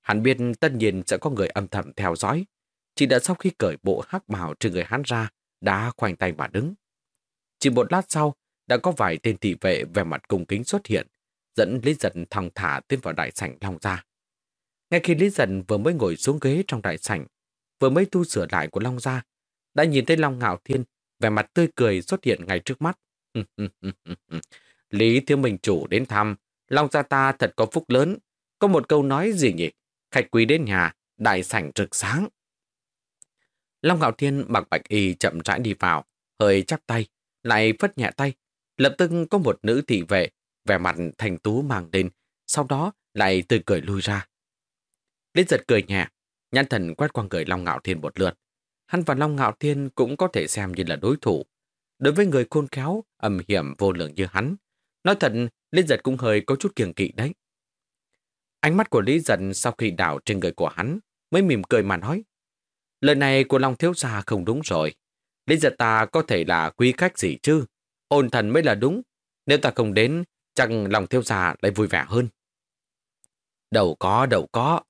Hắn biết tất nhiên sẽ có người âm thầm theo dõi, chỉ đã sau khi cởi bộ hắc bào trên người hắn ra, đã khoanh tay mà đứng. Chỉ một lát sau, đã có vài tên thị vệ về mặt cung kính xuất hiện, dẫn Lý Giật thong thả tiến vào đại sảnh Long Gia. Ngay khi Lý Dần vừa mới ngồi xuống ghế trong đại sảnh, vừa mới tu sửa lại của Long Gia, đã nhìn thấy Long Ngạo Thiên vẻ mặt tươi cười xuất hiện ngay trước mắt. Lý Thiếu Minh Chủ đến thăm, Long Gia ta thật có phúc lớn. Có một câu nói gì nhỉ? Khách quý đến nhà, đại sảnh rực sáng. Long Ngạo Thiên mặc bạch y chậm rãi đi vào, hơi chắp tay, lại phất nhẹ tay. Lập tức có một nữ thị vệ, vẻ mặt thành tú mang lên, sau đó lại tươi cười lui ra. Lý giật cười nhẹ, nhãn thần quét qua người Long Ngạo Thiên một lượt. Hắn và Long Ngạo Thiên cũng có thể xem như là đối thủ. Đối với người khôn khéo, âm hiểm vô lượng như hắn, nói thật, Lý giật cũng hơi có chút kiêng kỵ đấy. Ánh mắt của Lý giật sau khi đảo trên người của hắn mới mỉm cười mà nói. Lời này của Long Thiếu Gia không đúng rồi. Lý giật ta có thể là quý khách gì chứ? Ôn thần mới là đúng. Nếu ta không đến, chẳng lòng Thiếu Gia lại vui vẻ hơn. Đầu có, đầu có.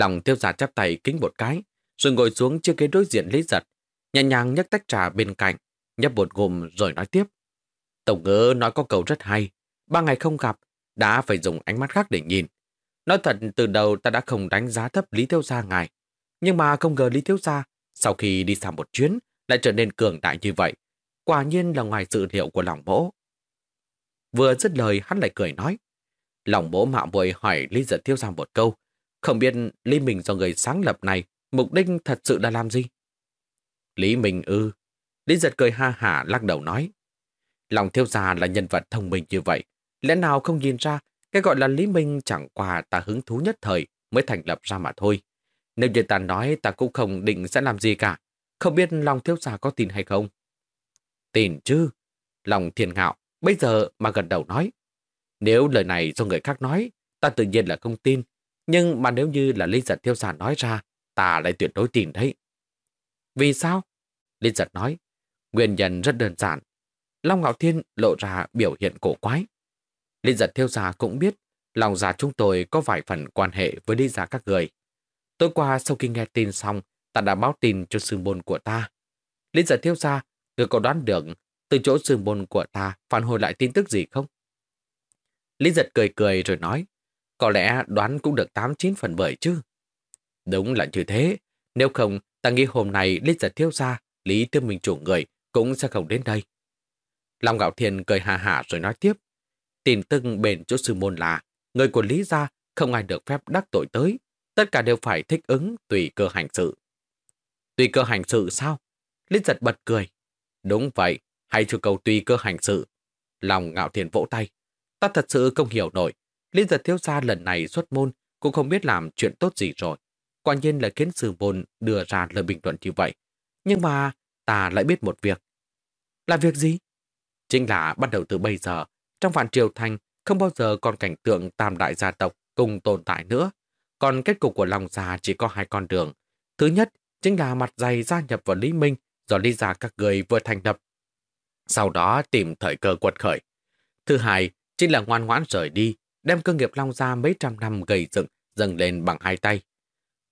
Lòng Thiếu Gia chắp tay kính một cái, rồi ngồi xuống chiếc ghế đối diện Lý giật, nhẹ nhàng nhấc tách trà bên cạnh, nhấp một ngụm rồi nói tiếp. Tổng ngữ nói có câu rất hay, ba ngày không gặp, đã phải dùng ánh mắt khác để nhìn. Nói thật, từ đầu ta đã không đánh giá thấp Lý Thiếu Gia ngài. Nhưng mà không ngờ Lý Thiếu Gia, sau khi đi xa một chuyến, lại trở nên cường đại như vậy. Quả nhiên là ngoài dự liệu của lòng bố. Vừa dứt lời, hắn lại cười nói. Lòng bố mạo muội hỏi Lý Giật Thiếu Gia một câu. Không biết Lý Minh do người sáng lập này, mục đích thật sự là làm gì? Lý Minh ư. Lý Giật cười ha hả lắc đầu nói. Lòng thiếu gia là nhân vật thông minh như vậy. Lẽ nào không nhìn ra cái gọi là Lý Minh chẳng qua ta hứng thú nhất thời mới thành lập ra mà thôi. Nếu như ta nói ta cũng không định sẽ làm gì cả. Không biết lòng thiếu gia có tin hay không? Tin chứ. Lòng thiền ngạo bây giờ mà gần đầu nói. Nếu lời này do người khác nói, ta tự nhiên là không tin. Nhưng mà nếu như là Lý Giật tiêu gia nói ra, ta lại tuyệt đối tin đấy. Vì sao? Lý Giật nói. Nguyên nhân rất đơn giản. Long Ngạo Thiên lộ ra biểu hiện cổ quái. Lý Giật Thiêu gia cũng biết lòng già chúng tôi có vài phần quan hệ với lý giả các người. Tối qua sau khi nghe tin xong, ta đã báo tin cho sư môn của ta. Lý Giật Thiêu gia, người có đoán được từ chỗ sư môn của ta phản hồi lại tin tức gì không? Lý giật cười cười rồi nói, có lẽ đoán cũng được 8-9 phần bởi chứ. Đúng là như thế, nếu không, ta nghĩ hôm nay Lý giật thiếu gia, Lý Tiêu Minh chủ người cũng sẽ không đến đây. Long Gạo Thiên cười hà hà rồi nói tiếp, tin tức bền chỗ sư môn là người của Lý gia không ai được phép đắc tội tới, tất cả đều phải thích ứng tùy cơ hành sự. Tùy cơ hành sự sao? Lý giật bật cười. Đúng vậy, hãy chủ cầu tùy cơ hành sự. Lòng ngạo thiền vỗ tay. Ta thật sự không hiểu nổi. Lý giật thiếu gia lần này xuất môn cũng không biết làm chuyện tốt gì rồi. Quả nhiên là khiến sư môn đưa ra lời bình luận như vậy. Nhưng mà ta lại biết một việc. Là việc gì? Chính là bắt đầu từ bây giờ, trong vạn triều thành không bao giờ còn cảnh tượng tam đại gia tộc cùng tồn tại nữa. Còn kết cục của lòng già chỉ có hai con đường. Thứ nhất chính là mặt dày gia nhập vào Lý Minh do Lý gia các người vừa thành lập sau đó tìm thời cơ quật khởi. Thứ hai, chính là ngoan ngoãn rời đi, đem cơ nghiệp Long Gia mấy trăm năm gầy dựng, dâng lên bằng hai tay.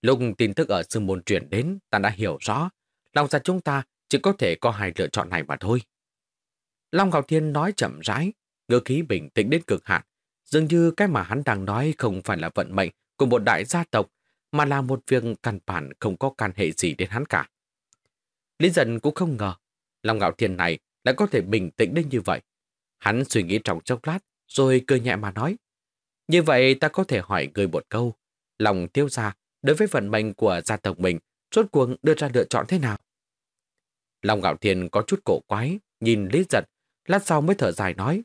Lúc tin tức ở sư môn truyền đến, ta đã hiểu rõ, Long Gia chúng ta chỉ có thể có hai lựa chọn này mà thôi. Long Ngạo Thiên nói chậm rãi, ngữ khí bình tĩnh đến cực hạn, dường như cái mà hắn đang nói không phải là vận mệnh của một đại gia tộc, mà là một việc căn bản không có can hệ gì đến hắn cả. Lý dần cũng không ngờ, Long Ngạo Thiên này lại có thể bình tĩnh đến như vậy. Hắn suy nghĩ trong chốc lát, rồi cười nhẹ mà nói. Như vậy ta có thể hỏi người một câu. Lòng tiêu gia đối với vận mệnh của gia tộc mình, rốt cuộc đưa ra lựa chọn thế nào? Lòng gạo thiền có chút cổ quái, nhìn Lý giật, lát sau mới thở dài nói.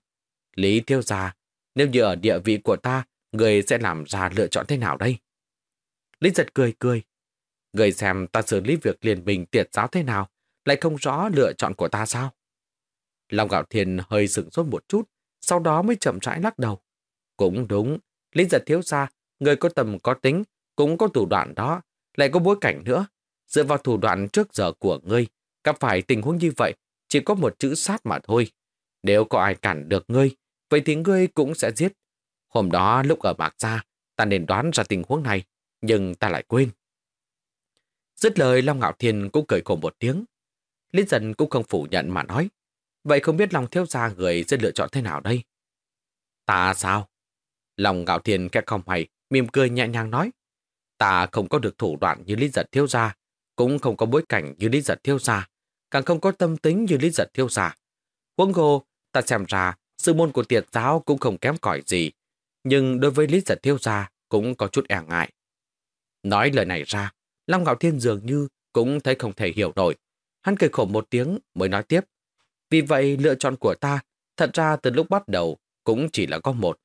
Lý tiêu gia, nếu như ở địa vị của ta, người sẽ làm ra lựa chọn thế nào đây? Lý giật cười cười. Người xem ta xử lý việc liền bình tiệt giáo thế nào, lại không rõ lựa chọn của ta sao? lòng Gạo Thiên hơi sửng sốt một chút, sau đó mới chậm rãi lắc đầu. Cũng đúng, Lý giật thiếu gia, người có tầm có tính, cũng có thủ đoạn đó, lại có bối cảnh nữa. Dựa vào thủ đoạn trước giờ của ngươi, gặp phải tình huống như vậy, chỉ có một chữ sát mà thôi. Nếu có ai cản được ngươi, vậy thì ngươi cũng sẽ giết. Hôm đó lúc ở Bạc Gia, ta nên đoán ra tình huống này, nhưng ta lại quên. Dứt lời Long Ngạo Thiên cũng cười khổ một tiếng. Lý dần cũng không phủ nhận mà nói. Vậy không biết lòng thiếu gia người sẽ lựa chọn thế nào đây? Ta sao? Lòng ngạo thiên kẹt không hay, mỉm cười nhẹ nhàng nói. Ta không có được thủ đoạn như lý giật thiếu gia, cũng không có bối cảnh như lý giật thiếu gia, càng không có tâm tính như lý giật thiếu gia. Huống hồ, ta xem ra, sự môn của tiệt giáo cũng không kém cỏi gì, nhưng đối với lý giật thiếu gia cũng có chút e ngại. Nói lời này ra, Long Ngạo Thiên dường như cũng thấy không thể hiểu nổi. Hắn cười khổ một tiếng mới nói tiếp. Vì vậy lựa chọn của ta thật ra từ lúc bắt đầu cũng chỉ là có một.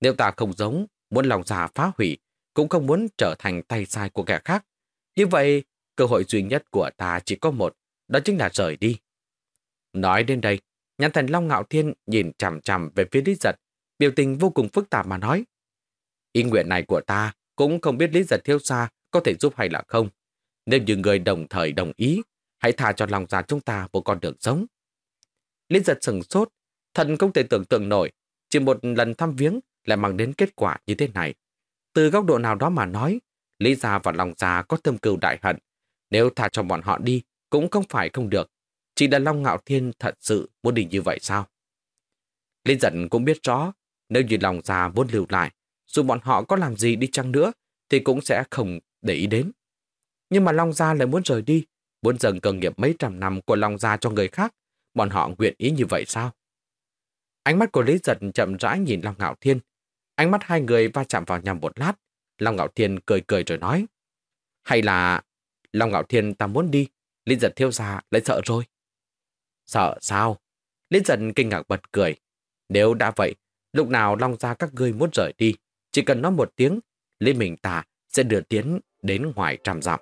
Nếu ta không giống, muốn lòng già phá hủy, cũng không muốn trở thành tay sai của kẻ khác. Như vậy, cơ hội duy nhất của ta chỉ có một, đó chính là rời đi. Nói đến đây, nhãn thần Long Ngạo Thiên nhìn chằm chằm về phía Lý Giật, biểu tình vô cùng phức tạp mà nói. Ý nguyện này của ta cũng không biết Lý Giật thiếu xa có thể giúp hay là không. Nếu như người đồng thời đồng ý, hãy thả cho lòng già chúng ta một con đường sống. Lý giật sừng sốt, thần không thể tưởng tượng nổi, chỉ một lần thăm viếng lại mang đến kết quả như thế này. Từ góc độ nào đó mà nói, Lý Gia và Long Gia có tâm cừu đại hận. Nếu thả cho bọn họ đi, cũng không phải không được. Chỉ là Long Ngạo Thiên thật sự muốn đi như vậy sao? Lý giận cũng biết rõ, nếu như Long Gia muốn lưu lại, dù bọn họ có làm gì đi chăng nữa, thì cũng sẽ không để ý đến. Nhưng mà Long Gia lại muốn rời đi, muốn dần cơ nghiệp mấy trăm năm của Long Gia cho người khác, bọn họ nguyện ý như vậy sao? Ánh mắt của Lý Giật chậm rãi nhìn Long Ngạo Thiên. Ánh mắt hai người va chạm vào nhau một lát. Long Ngạo Thiên cười cười rồi nói. Hay là... Long Ngạo Thiên ta muốn đi, Linh Giật thiêu ra lại sợ rồi. Sợ sao? Linh Giật kinh ngạc bật cười. Nếu đã vậy, lúc nào Long ra các ngươi muốn rời đi, chỉ cần nói một tiếng, Linh mình ta sẽ đưa tiến đến ngoài trăm dặm.